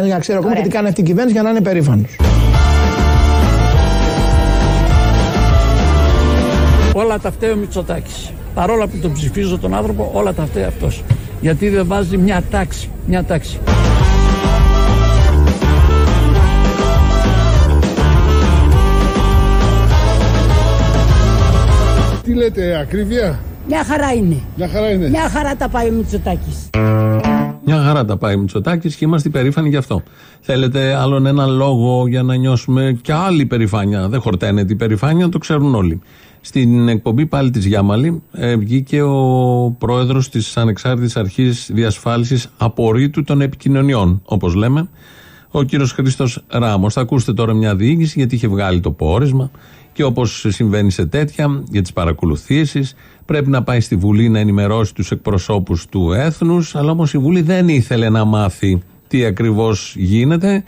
Speaker 4: Ε, Για να ξέρω ακόμα και τι κάνει αυτή η κυβέρνηση για να είναι περήφανος.
Speaker 14: Όλα τα φταίει ο Μητσοτάκης. Παρόλα που τον ψηφίζω τον άνθρωπο, όλα τα φταίει αυτός. Γιατί δεν βάζει μια τάξη. Μια τάξη.
Speaker 1: Λέτε, ακρίβεια;
Speaker 2: Μια χαρά είναι.
Speaker 1: Μια χαρά είναι.
Speaker 2: Μια χαρά τα πάει ο Μητσοτάκης.
Speaker 3: Μια χαρά τα πάει ο Μητσοτάκης και είμαστε υπερήφανοι γι' αυτό. Θέλετε άλλον έναν λόγο για να νιώσουμε και άλλη υπερηφάνεια. Δεν χορταίνεται η υπερηφάνεια, το ξέρουν όλοι. Στην εκπομπή πάλι της Γιάμαλη ε, βγήκε ο πρόεδρος της Ανεξάρτητης Αρχής Διασφάλισης Απορρίτου των Επικοινωνιών, όπως λέμε, ο κύριος Χρήστος Ράμος. Θα ακούσετε τώρα μια διοίκηση γιατί είχε βγάλει το πόρισμα και όπως συμβαίνει σε τέτοια για τις παρακολουθήσεις πρέπει να πάει στη Βουλή να ενημερώσει τους εκπροσώπους του έθνους αλλά όμως η Βουλή δεν ήθελε να μάθει τι ακριβώς γίνεται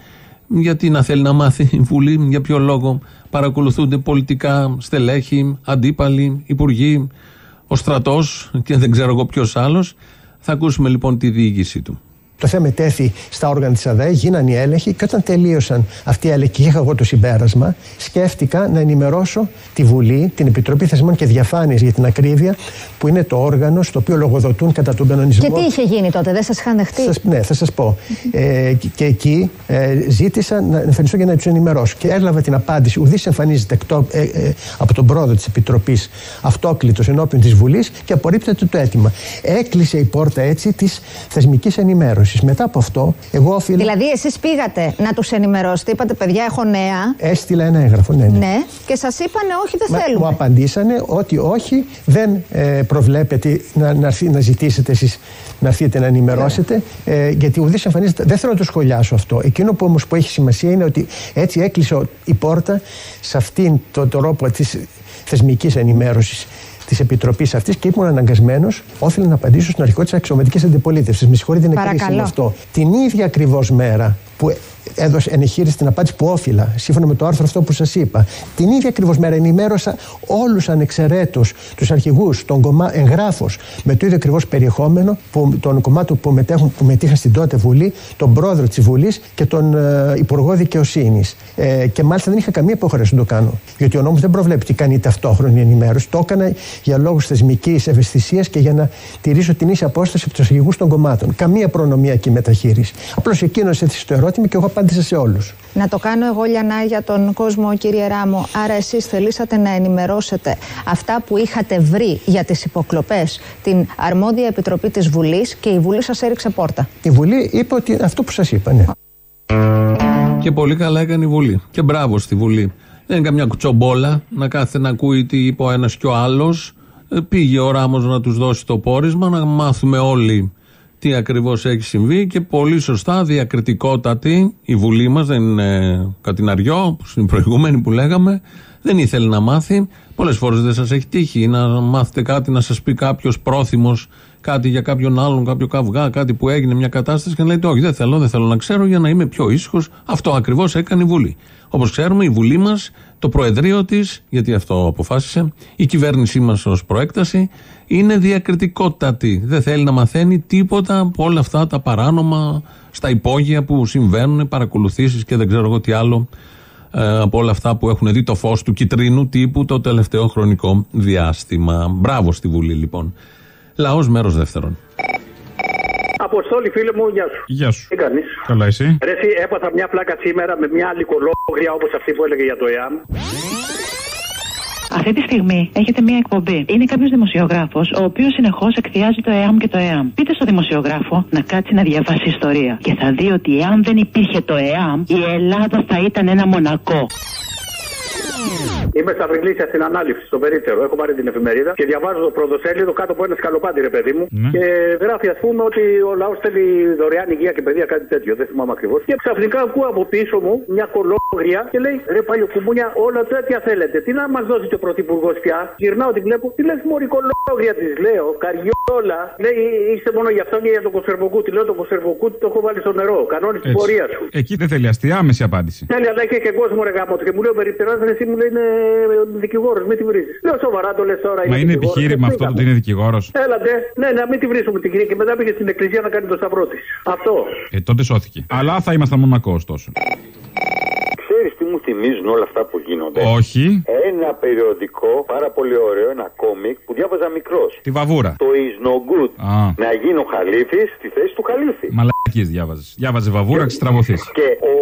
Speaker 3: γιατί να θέλει να μάθει η Βουλή, για ποιο λόγο παρακολουθούνται πολιτικά στελέχη, αντίπαλοι, υπουργοί, ο στρατός και δεν ξέρω εγώ ποιος άλλος. Θα ακούσουμε λοιπόν τη διοίκησή του.
Speaker 26: Το θέμα τέθη στα όργανα της ΑΔΕ, γίνανε οι έλεγχοι και όταν τελείωσαν αυτοί οι έλεγχοι και είχα εγώ το συμπέρασμα, σκέφτηκα να ενημερώσω τη Βουλή, την Επιτροπή Θεσμών και Διαφάνεια για την ακρίβεια, που είναι το όργανο στο οποίο λογοδοτούν κατά τον κανονισμό.
Speaker 5: Και τι είχε γίνει τότε, δεν σας είχαν δεχτεί;
Speaker 26: Σας- ναι, θα σας πω. Ε, και- και εκεί ε, ζήτησα να εμφανιστώ για να τους ενημερώσω. Και έλαβα την απάντηση. Ουδής εμφανίζεται εκτό, ε, ε, από τον πρόεδρο της Επιτροπής αυτόκλητος ενώπιον της Βουλής και απορρίπτεται το αίτημα. Έκλεισε η πόρτα έτσι της θεσμικής ενημέρωσης. Μετά από αυτό, εγώ οφείλω.
Speaker 5: Δηλαδή, εσείς πήγατε να τους ενημερώσετε, είπατε, παιδιά, έχω νέα.
Speaker 26: Έστειλα ένα έγγραφο, ναι. ναι.
Speaker 5: Ναι, και σας είπανε, όχι, δεν
Speaker 26: Μα-
Speaker 5: θέλουμε.
Speaker 26: Μου απαντήσανε ότι όχι, δεν ε, προβλέπετε να, να, έρθει- να ζητήσετε εσείς να έρθετε να ενημερώσετε, ε, γιατί ουδής εμφανίζεται. Δεν θέλω να το σχολιάσω αυτό. Εκείνο που όμως που έχει σημασία είναι ότι έτσι έκλεισε ο- η πόρτα σε αυτήν τον τρόπο της θεσμικής ενημέρωσης της επιτροπής αυτής και ήμουν αναγκασμένος, όφιλα να απαντήσω στον αρχικό της αξιωματικής αντιπολίτευσης. Με συγχωρείτε, είναι
Speaker 5: Παρακαλώ.
Speaker 26: κρίσιμο αυτό. Την ίδια ακριβώς μέρα που έδωσε ενεχείρηση την απάντηση που όφιλα, σύμφωνα με το άρθρο αυτό που σας είπα, την ίδια ακριβώς μέρα ενημέρωσα όλους ανεξαιρέτως τους αρχηγούς των κομμά... εγγράφο με το ίδιο ακριβώς περιεχόμενο που, των κομμάτων που, μετέχουν, που μετήχαν στην τότε Βουλή, τον πρόεδρο της Βουλής και τον ε, Υπουργό Δικαιοσύνης. Ε, και μάλιστα δεν είχα καμία υποχρέωση να το κάνω. Γιατί ο νόμος δεν προβλέπει τι κάνει ταυτόχρονη ενημέρωση. Το έκανα για λόγους θεσμικής ευαισθησίας και για να τηρήσω την ίση απόσταση από τους αρχηγούς των κομμάτων. Καμία προνομιακή μεταχείριση. Απλώς εκείνος έθεσε το ερώτημα και εγώ απάντησα σε όλους.
Speaker 5: Να το κάνω εγώ Λιανά για τον κόσμο κύριε Ράμο. Άρα εσείς θελήσατε να ενημερώσετε αυτά που είχατε βρει για τις υποκλοπές την αρμόδια επιτροπή της Βουλής και η Βουλή σας έριξε πόρτα.
Speaker 26: Η Βουλή είπε ότι αυτό που σας είπα, ναι.
Speaker 3: Και πολύ καλά έκανε η Βουλή. Και μπράβο στη Βουλή. Δεν είναι καμιά κουτσομπόλα να κάθεται να ακούει τι είπε ο ένας και ο άλλος. Πήγε ο Ράμος να τους δώσει το πόρισμα, να μάθουμε όλοι τι ακριβώς έχει συμβεί και πολύ σωστά, διακριτικότατη η Βουλή μας, δεν είναι κατηναριό, όπως είναι η προηγούμενη που λέγαμε, δεν ήθελε να μάθει. Πολλές φορές δεν σας έχει τύχει να μάθετε κάτι, να σας πει κάποιος πρόθυμος κάτι για κάποιον άλλον, κάποιο καυγά, κάτι που έγινε, μια κατάσταση και να λέτε Όχι, δεν θέλω, δεν θέλω να ξέρω για να είμαι πιο ήσυχος. Αυτό ακριβώς έκανε η Βουλή. Όπως ξέρουμε, η Βουλή μας, το Προεδρείο της, γιατί αυτό αποφάσισε, η κυβέρνησή μας ως προέκταση, είναι διακριτικότατη. Δεν θέλει να μαθαίνει τίποτα από όλα αυτά τα παράνομα στα υπόγεια που συμβαίνουν, παρακολουθήσεις και δεν ξέρω εγώ τι άλλο ε, από όλα αυτά που έχουν δει το φως του κυτρίνου τύπου το τελευταίο χρονικό διάστημα. Μπράβο στη Βουλή, λοιπόν. Λαός μέρος δεύτερον.
Speaker 27: Αποστόλη, φίλε μου, γεια σου.
Speaker 23: Γεια σου.
Speaker 27: Τι κάνεις;
Speaker 23: Καλά, εσύ.
Speaker 27: Ρε, εσύ έπαθα μια πλάκα σήμερα με μια άλλη κολόγρια όπως αυτή που έλεγε για το ΕΑΜ.
Speaker 28: Αυτή τη στιγμή έχετε μία εκπομπή. Είναι κάποιος δημοσιογράφος, ο οποίος συνεχώς εκθιάζει το ΕΑΜ και το ΕΑΜ. Πείτε στο δημοσιογράφο να κάτσει να διαβάσει ιστορία. Και θα δει ότι εάν δεν υπήρχε το ΕΑΜ, η Ελλάδα θα ήταν ένα μονακό.
Speaker 27: Είμαι στα Βρυλίσια στην ανάληψη, στο περίπτερο. Έχω πάρει την εφημερίδα και διαβάζω το πρωτοσέλιδο κάτω από ένα σκαλοπάτι, ρε παιδί μου.
Speaker 23: Ναι.
Speaker 27: Και γράφει, ας πούμε, ότι ο λαός θέλει δωρεάν υγεία και παιδεία, κάτι τέτοιο. Δεν θυμάμαι ακριβώς. Και ξαφνικά ακούω από πίσω μου μια κολόγρια και λέει, ρε παλιό κουμπούνια, όλα τέτοια θέλετε. Τι να μας δώσει και ο πρωθυπουργός πια; Γυρνάω τη βλέπω, τι λες μωρή κολόγρια της, λέω. Καριόλα. Λέει, είστε μόνο για αυτό και για το κονσερβοκούτι. Λέω το κονσερβοκούτι το έχω βάλει στο νερό. Κανόνι της
Speaker 23: Έτσι.
Speaker 27: πορείας σου.
Speaker 23: Εκεί δεν θέλει αστεία, άμεση απάντηση.
Speaker 27: Θέλει αλλά είχε και κόσμο ρε γάμο του και μου λέει ο περιπτεράς εσύ μου λέει είναι δικηγόρος, μην τη βρίζεις. Λέω σοβαρά το λες τώρα.
Speaker 23: Μα είναι
Speaker 27: δικηγόρος.
Speaker 23: επιχείρημα
Speaker 27: Και
Speaker 23: αυτό
Speaker 27: πήγαμε.
Speaker 23: ότι είναι δικηγόρος.
Speaker 27: Έλατε, ναι, να μην τη βρίσουμε την κυρία και μετά πήγε στην εκκλησία να κάνει το σταυρό της. Αυτό.
Speaker 23: Ε, τότε σώθηκε. Αλλά θα ήμασταν μονακό, ωστόσο.
Speaker 29: Ξέρεις τι μου θυμίζουν όλα αυτά που γίνονται;
Speaker 23: Όχι.
Speaker 29: Ένα περιοδικό πάρα πολύ ωραίο, ένα κόμικ που διάβαζα μικρός.
Speaker 23: Τη βαβούρα.
Speaker 29: Το is no good.
Speaker 23: Α.
Speaker 29: Να γίνει ο Χαλίφης στη θέση του Χαλίφη.
Speaker 23: Μαλακίες διάβαζες. Διάβαζε βαβούρα, ξετραβωθείς.
Speaker 29: Και ο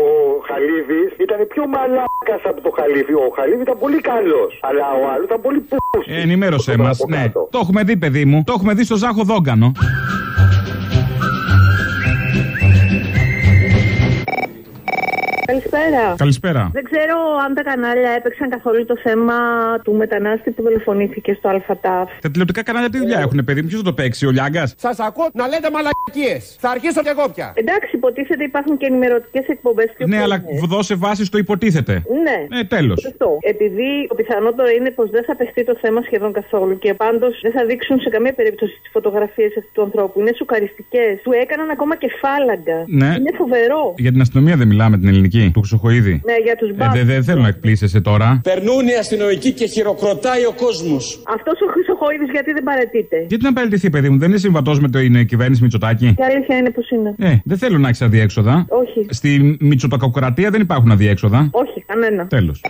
Speaker 29: Χαλίφη ήταν πιο μαλάκας από το Χαλίφη. Ο Χαλίφη ήταν πολύ καλός. Αλλά ο άλλος ήταν πολύ πούστη.
Speaker 23: Ε, ενημέρωσέ μας. Ναι. Το έχουμε δει, παιδί μου. Το έχουμε δει στο Ζάχο Δόγκανο.
Speaker 30: Καλησπέρα.
Speaker 23: Καλησπέρα.
Speaker 30: Δεν ξέρω αν τα κανάλια έπαιξαν καθόλου το θέμα του μετανάστη που δολοφονήθηκε στο ΑΛΦΑΤΑΦ.
Speaker 23: Τα τηλεοπτικά κανάλια τι δουλειά έχουν, παιδί μου; Ποιος θα το παίξει, ο Λιάγκας;
Speaker 31: Σας ακούω να λέτε μαλακίες. Θα αρχίσω κι εγώ πια.
Speaker 30: Εντάξει, υποτίθεται υπάρχουν και ενημερωτικές εκπομπές.
Speaker 23: Ναι, αλλά δώσε βάσης στο υποτίθεται.
Speaker 30: Ναι.
Speaker 23: Ε, τέλος.
Speaker 30: Σωστό. Επειδή το πιθανότερο είναι πως δεν θα παιχτεί το θέμα σχεδόν καθόλου και πάντως δεν θα δείξουν σε καμία περίπτωση τις φωτογραφίες αυτού του ανθρώπου. Είναι σουκαριστικέ. Του έκαναν ακόμα και φάλαγγα.
Speaker 23: Ναι.
Speaker 30: Είναι φοβερό.
Speaker 23: Για την αστυνομία δεν μιλάμε την ελληνική, του Χρυσοχοίδη.
Speaker 30: Ναι, για τους
Speaker 23: Ε,
Speaker 30: μπάτσου.
Speaker 23: δεν δεν θέλω να εκπλήσεσαι τώρα.
Speaker 31: Περνούν οι αστυνομικοί και χειροκροτάει ο κόσμος.
Speaker 30: Αυτός ο Χρυσοχοίδης γιατί δεν παρετείται;
Speaker 23: Γιατί να παραιτηθεί, παιδί μου, δεν είναι συμβατός με την κυβέρνηση Μητσοτάκη;
Speaker 30: Η αλήθεια είναι πως είναι.
Speaker 23: Ε, δεν θέλω να έχεις αδιέξοδα.
Speaker 30: Όχι.
Speaker 23: Στη Μητσοτακοκρατία δεν υπάρχουν αδιέξοδα.
Speaker 30: Όχι, κανένα.
Speaker 23: Τέλος.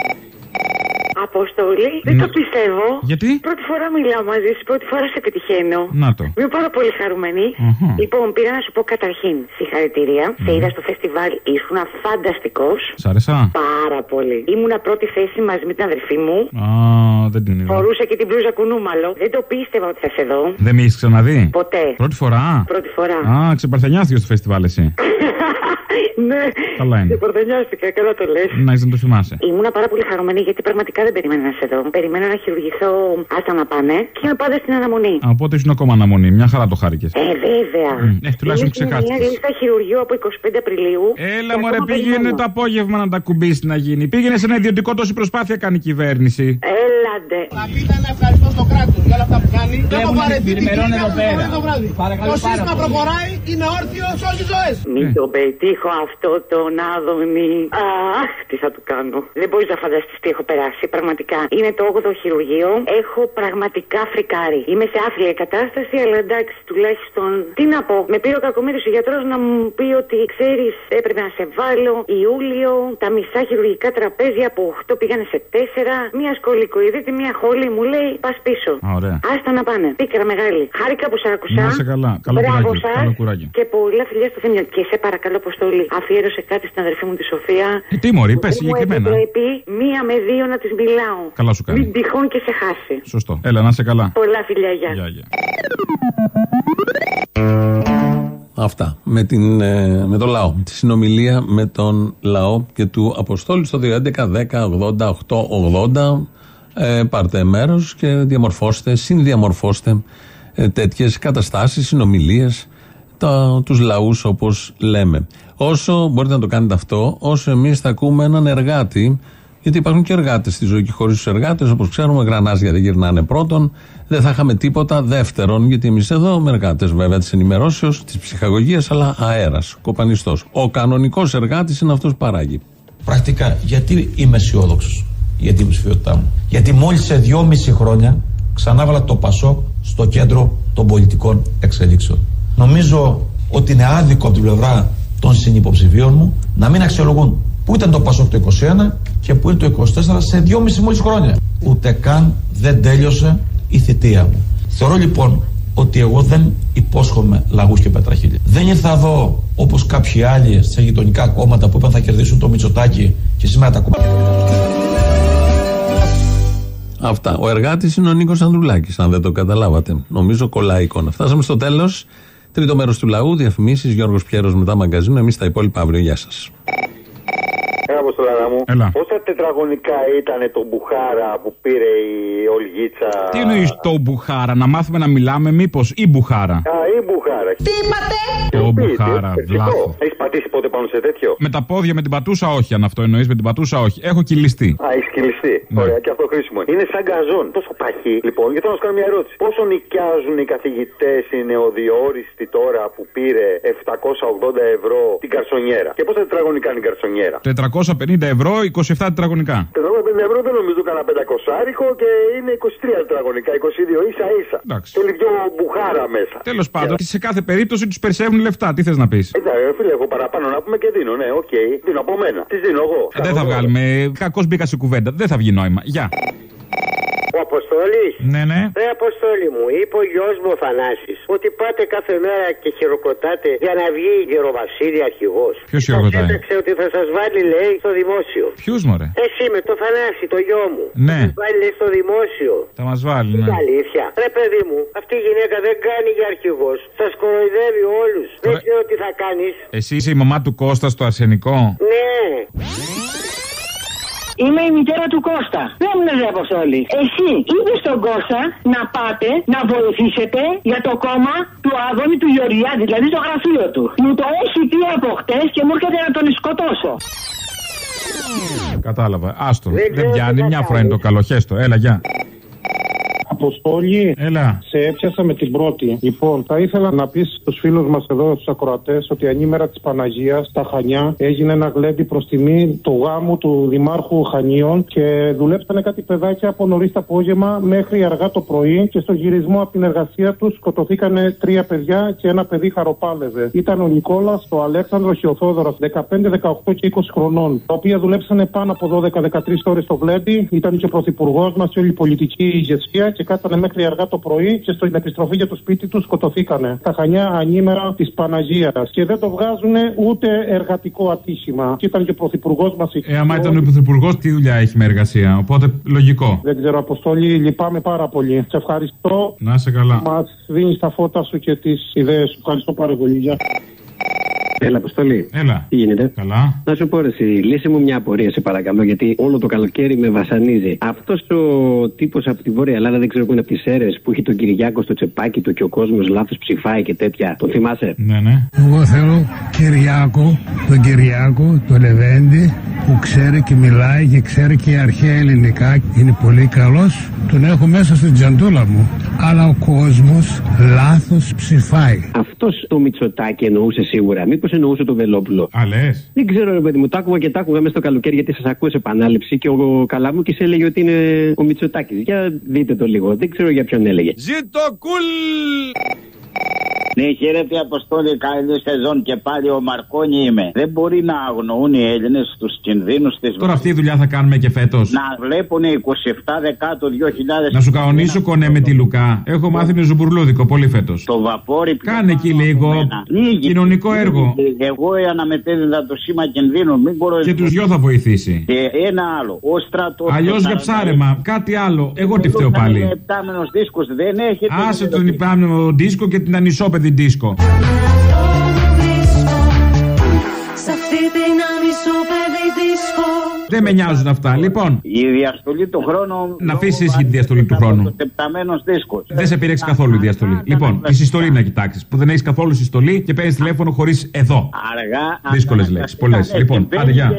Speaker 32: Αποστολή, δεν
Speaker 23: Ναι.
Speaker 32: το πιστεύω.
Speaker 23: Γιατί;
Speaker 32: Πρώτη φορά μιλάω μαζί σου, πρώτη φορά σε πετυχαίνω.
Speaker 23: Να το.
Speaker 32: Είμαι πάρα πολύ χαρούμενη.
Speaker 23: Αχα.
Speaker 32: Λοιπόν, πήρα να σου πω καταρχήν συγχαρητήρια. Σε είδα στο φεστιβάλ, ήσουν φανταστικός.
Speaker 23: Σ' άρεσα.
Speaker 32: Πάρα πολύ. Ήμουνα πρώτη θέση μαζί με την αδερφή μου.
Speaker 23: Α, δεν την είδα.
Speaker 32: Φορούσα και την μπλούζα κουνούμαλο. Δεν το πίστευα ότι θα σε δω.
Speaker 23: Δεν με έχεις ξαναδεί;
Speaker 32: Ποτέ.
Speaker 23: Πρώτη φορά;
Speaker 32: Πρώτη φορά.
Speaker 23: Α, ξεπαρθενιάστηκες στο φεστιβάλ εσύ.
Speaker 32: ναι.
Speaker 23: Καλά είναι.
Speaker 32: Σε παρθενιάστηκα, καλά το λες.
Speaker 23: Να είσαι να το θυμάσαι.
Speaker 32: Ήμουνα πάρα πολύ χαρούμενη γιατί πραγματικά δεν περίμενα να σε δω. Περιμένω να χειρουργηθώ άστα να πάνε και να πάτε στην αναμονή.
Speaker 23: Α, Οπότε ήσουν ακόμα αναμονή. Μια χαρά το χάρηκες.
Speaker 32: Ε, βέβαια.
Speaker 23: Ε, τουλάχιστον
Speaker 32: Είναι μια
Speaker 23: ξεκάστηκες.
Speaker 32: λίστα χειρουργείου από 25 Απριλίου.
Speaker 23: Έλα
Speaker 32: Και
Speaker 23: μωρέ,
Speaker 32: ακόμα
Speaker 23: πήγαινε
Speaker 32: περιμένω.
Speaker 23: το απόγευμα να τα κουμπίσεις να γίνει. Πήγαινε σε ένα ιδιωτικό τόση προσπάθεια κάνει η κυβέρνηση.
Speaker 32: Έλαντε.
Speaker 31: Θα πείτε να ευχαριστώ στον κράτος για όλα αυτά που κάνει.
Speaker 23: Βλέπουμε
Speaker 31: Έχω παρετηθεί
Speaker 23: την Πυρημερών
Speaker 31: και
Speaker 23: εδώ
Speaker 31: κάθε
Speaker 23: πέρα.
Speaker 31: πρωί το βράδυ.
Speaker 23: Παρακαλώ
Speaker 31: Το
Speaker 23: πάρα
Speaker 31: σύστημα
Speaker 23: πολύ.
Speaker 31: προχωράει, είναι όρθιο σε όλες τις ζωές.
Speaker 32: Μην τον πετύχω αυτό τον Άδωνη. Αχ, τι θα του κάνω. Δεν μπορείς να φανταστείς τι έχω περάσει. Πραγματικά. Είναι το 8ο χειρουργείο. Έχω πραγματικά φρικάρει. Είμαι σε άφλια κατάσταση, αλλά εντάξει, τουλάχιστον. Τι να πω. Με πήρε ο κακομίρι ο γιατρός να μου πει ότι ξέρεις, έπρεπε να σε βάλω Ιούλιο. Τα μισά χειρουργικά τραπέζια από 8 πήγανε σε 4. Μία σκολικοειδίτη, μία χόλη μου λέει πας πίσω.
Speaker 23: Α, Ωραία.
Speaker 32: Άστα να πάνε. Πίκρα μεγάλη. Χάρηκα που σε άκουσα.
Speaker 23: Να είσαι καλά. Καλό
Speaker 32: Μπράβο
Speaker 23: κουράγιο.
Speaker 32: σας.
Speaker 23: Καλό κουράγιο.
Speaker 32: Και πολλά φιλιά στο θέμιο. Και σε παρακαλώ, Αποστόλη, αφιέρωσε κάτι στην αδερφή μου τη Σοφία.
Speaker 23: Ε, τι μωρή, πες
Speaker 32: Δεν μου
Speaker 23: συγκεκριμένα.
Speaker 32: επιτρέπει μία με δύο να της μιλάω.
Speaker 23: Καλά σου κάνει.
Speaker 32: Μην τυχόν και σε χάσει.
Speaker 23: Σωστό. Έλα, να είσαι καλά.
Speaker 32: Πολλά φιλιά, γεια.
Speaker 23: Γεια, γεια.
Speaker 3: Αυτά. Με, την, ε, με το λαό. Τη συνομιλία με τον λαό και του Αποστόλου στο 211 10 80 8 80. Ε, πάρτε μέρος και διαμορφώστε, συνδιαμορφώστε ε, τέτοιες καταστάσεις, συνομιλίες, τους λαούς όπως λέμε. Όσο μπορείτε να το κάνετε αυτό, όσο εμείς θα ακούμε έναν εργάτη, γιατί υπάρχουν και εργάτες στη ζωή και χωρίς τους εργάτες, όπως ξέρουμε, γρανάζια δεν γυρνάνε πρώτον, δεν θα είχαμε τίποτα δεύτερον, γιατί εμείς εδώ με εργάτες βέβαια της ενημερώσεως, της ψυχαγωγίας, αλλά αέρας, κοπανιστός. Ο κανονικός εργάτης είναι αυτός που παράγει.
Speaker 33: Πρακτικά, γιατί είμαι αισιόδοξος; Για την ψηφιότητά μου. Γιατί μόλις σε δυόμιση χρόνια ξανάβαλα το Πασόκ στο κέντρο των πολιτικών εξελίξεων. Νομίζω ότι είναι άδικο από την πλευρά των συνυποψηφίων μου να μην αξιολογούν πού ήταν το Πασόκ το 21 και πού είναι το 24 σε δυόμιση μόλις χρόνια. Ούτε καν δεν τέλειωσε η θητεία μου. Θεωρώ λοιπόν ότι εγώ δεν υπόσχομαι λαγούς και πετραχίλια. Δεν ήρθα εδώ όπως κάποιοι άλλοι σε γειτονικά κόμματα που είπαν θα κερδίσουν το Μητσοτάκι και σήμερα τα κόμματα.
Speaker 3: Αυτά. Ο εργάτης είναι ο Νίκος Ανδρουλάκης, αν δεν το καταλάβατε. Νομίζω κολλάει η εικόνα. Φτάσαμε στο τέλος. Τρίτο μέρος του λαού, διαφημίσεις, Γιώργος Πιέρος μετά μαγκαζίνο. Εμείς τα υπόλοιπα αύριο. Γεια σας.
Speaker 29: Έλα, Αποστολάρα μου.
Speaker 23: Έλα.
Speaker 29: Πόσα τετραγωνικά ήταν το Μπουχάρα που πήρε η Ολγίτσα;
Speaker 23: Τι εννοείς το Μπουχάρα, να μάθουμε να μιλάμε, μήπως ή Μπουχάρα;
Speaker 29: Α, η Μπουχάρα.
Speaker 25: Τι είπατε;
Speaker 23: Και ο Μπουχάρα, βλάχος.
Speaker 29: Έχεις πατήσει ποτέ πάνω σε τέτοιο;
Speaker 23: Με τα πόδια, με την πατούσα, όχι, αν αυτό εννοείς, με την πατούσα, όχι. Έχω κυλιστεί.
Speaker 29: Α, έχεις κυλιστεί.
Speaker 23: Ναι.
Speaker 29: Ωραία, και αυτό χρήσιμο. Είναι σαν γκαζόν. Τόσο παχύ, λοιπόν, γιατί θέλω να σου κάνω μια ερώτηση. Πόσο νοικιάζουν οι καθηγητές, οι νεοδιόριστοι τώρα που πήρε 780 ευρώ την καρσονιέρα; Και πόσα τετραγωνικά είναι η καρσονιέρα;
Speaker 23: 450 ευρώ, 27 τετραγωνικά.
Speaker 29: 450 ευρώ δεν νομίζω κανένα 500άρικο και είναι 23 τετραγωνικά, 22 ίσα ίσα.
Speaker 23: Εντάξει.
Speaker 29: Θέλει δυο μπουχάρα μέσα.
Speaker 23: Τέλος πάντων, σε κάθε περίπτωση τους περισσεύουν λεφτά. Τι θες να πεις;
Speaker 29: Εντάξει, φίλε, έχω παραπάνω να πούμε και δίνω, ναι, οκ. Δίνω από μένα. Τις δίνω εγώ.
Speaker 23: Δεν θα βγάλουμε. Κακώς μπήκα σε κουβέντα. Δεν θα βγει νόημα. Γεια.
Speaker 34: Ο Αποστόλης;
Speaker 23: Ναι, ναι.
Speaker 34: Ρε Αποστόλη μου, είπε ο γιος μου ο Θανάσης ότι πάτε κάθε μέρα και χειροκροτάτε για να βγει η Γεροβασίλη αρχηγός.
Speaker 23: Ποιος χειροκροτάει;
Speaker 34: Έταξε ότι θα σας βάλει, λέει, στο δημόσιο.
Speaker 23: Ποιου μωρέ;
Speaker 34: Εσύ με το Θανάση, το γιο μου.
Speaker 23: Ναι.
Speaker 34: Θα σας βάλει, λέει, στο δημόσιο.
Speaker 23: Θα μας βάλει, ναι.
Speaker 34: Είναι αλήθεια. Ρε παιδί μου, αυτή η γυναίκα δεν κάνει για αρχηγός. Σας κοροϊδεύει όλους. Δεν ξέρω τι θα κάνεις.
Speaker 23: Εσύ είσαι η μαμά του Κώστα στο αρσενικό;
Speaker 34: Ναι.
Speaker 2: Είμαι η μητέρα του Κώστα. Δεν μου λες, Αποστόλη. Εσύ είπε στον Κώστα να πάτε να βοηθήσετε για το κόμμα του Άδωνη του Γεωργιάδη, δηλαδή το γραφείο του. Μου το έχει πει από χτες και μου έρχεται να τον σκοτώσω.
Speaker 23: Κατάλαβα. Άστο.
Speaker 2: Δεν
Speaker 23: Δεν
Speaker 2: ξέρω τι
Speaker 23: πιάνει.
Speaker 2: θα
Speaker 23: Μια φορά είναι το
Speaker 2: κάνεις.
Speaker 23: καλοχέστο. Έλα, γεια.
Speaker 35: Αποστόλη,
Speaker 23: Έλα.
Speaker 35: σε έπιασα με την πρώτη. Λοιπόν, θα ήθελα να πεις στους φίλους μας εδώ, στους ακροατές, ότι ανήμερα της Παναγίας στα Χανιά έγινε ένα γλέντι προς τιμή του γάμου του Δημάρχου Χανίων και δουλέψανε κάτι παιδάκια από νωρίς το απόγευμα μέχρι αργά το πρωί και στο γυρισμό από την εργασία τους σκοτωθήκανε τρία παιδιά και ένα παιδί χαροπάλευε. Ήταν ο Νικόλας, ο Αλέξανδρος και ο Θόδωρας, 15, 18 και 20 χρονών, τα οποία δουλέψανε πάνω από 12-13 ώρες στο γλέντι. Ήταν και ο πρωθυπουργός μας και όλη η πολιτική ηγεσία και κάθανε μέχρι αργά το πρωί και στην επιστροφή για το σπίτι τους σκοτωθήκανε. Τα χανιά ανήμερα της Παναγίας. Και δεν το βγάζουν ούτε εργατικό ατύχημα. Και ήταν και ο πρωθυπουργός μας.
Speaker 23: Ε, άμα ήταν ο Πρωθυπουργός, τι δουλειά έχει με εργασία; Οπότε λογικό.
Speaker 35: Δεν ξέρω, Αποστόλη, λυπάμαι πάρα πολύ. Σε ευχαριστώ.
Speaker 23: Να είσαι καλά.
Speaker 35: Μας δίνεις τα φώτα σου και τις ιδέες σου. Ευχαριστώ πάρα πολύ. Γεια.
Speaker 36: Έλα, Αποστολή.
Speaker 23: Έλα.
Speaker 36: Τι γίνεται;
Speaker 23: Καλά.
Speaker 36: Να σου πω, ρε, εσύ, λύσε μου μια απορία, σε παρακαλώ, γιατί όλο το καλοκαίρι με βασανίζει. Αυτός ο τύπος από τη Βόρεια Ελλάδα, δεν ξέρω πού είναι από τις αίρε, που έχει τον Κυριάκο στο τσεπάκι του και ο κόσμος λάθος ψηφάει και τέτοια. Τον θυμάσαι;
Speaker 23: Ναι, ναι.
Speaker 37: Εγώ θέλω Κυριάκο, τον Κυριάκο, τον Λεβέντη, που ξέρει και μιλάει και ξέρει και αρχαία ελληνικά. Είναι πολύ καλός. Τον έχω μέσα στην τζαντούλα μου. Αλλά ο κόσμος λάθος ψηφάει.
Speaker 36: Αυτός το Μητσοτάκι εννοούσε σίγουρα. Μήπως εννοούσε τον Βελόπουλο.
Speaker 23: Α, λες.
Speaker 36: Δεν ξέρω, ρε παιδί μου, το άκουγα και το άκουγα μέσα στο καλοκαίρι γιατί σας ακούω σε επανάληψη και ο Καλαμούκη έλεγε ότι είναι ο Μητσοτάκης. Για δείτε το λίγο. Δεν ξέρω για ποιον έλεγε.
Speaker 23: Ζήτω κουλ!
Speaker 22: Ναι, χαίρετε Αποστόλη, καλή σεζόν και πάλι ο Μαρκόνι είμαι. Δεν μπορεί να αγνοούν οι Έλληνες τους κινδύνους της
Speaker 23: Τώρα αυτή η δουλειά θα κάνουμε και φέτος.
Speaker 22: Να βλέπουν 27 Δεκάτου 2000.
Speaker 23: Να σου καονίσω κονέ με τη Λουκά. Έχω μάθει με ζουμπουρλούδικο πολύ φέτος.
Speaker 22: Το βαπόρι
Speaker 23: Κάνε εκεί λίγο κοινωνικό έργο.
Speaker 22: Εγώ αναμετέδιδα το σήμα κινδύνου. Μην μπορώ
Speaker 23: Και τους δυο θα βοηθήσει.
Speaker 22: Και ένα άλλο. Ο στρατό.
Speaker 23: Αλλιώς για ψάρεμα, κάτι άλλο. Εγώ τι φταίω πάλι.
Speaker 22: Επτάμενος δίσκος δεν έχετε.
Speaker 23: Άσε τον υπάμενο δίσκο και την ανισόπεδη δίσκο.
Speaker 38: Σε αυτή την ανισοπεδή δίσκο
Speaker 23: Δεν με νοιάζουν αυτά. Λοιπόν,
Speaker 22: Η διαστολή του χρόνου.
Speaker 23: να αφήσεις τη διαστολή του χρόνου.
Speaker 22: Επταμένο δίσκος.
Speaker 23: Δεν σε πήρεξε καθόλου η διαστολή. Λοιπόν, τη συστολή να κοιτάξεις. Που δεν έχεις καθόλου συστολή και παίρνεις τηλέφωνο χωρίς εδώ.
Speaker 22: Αργά.
Speaker 23: Δύσκολες λέξεις. Πολλές. Λοιπόν, άντε γεια.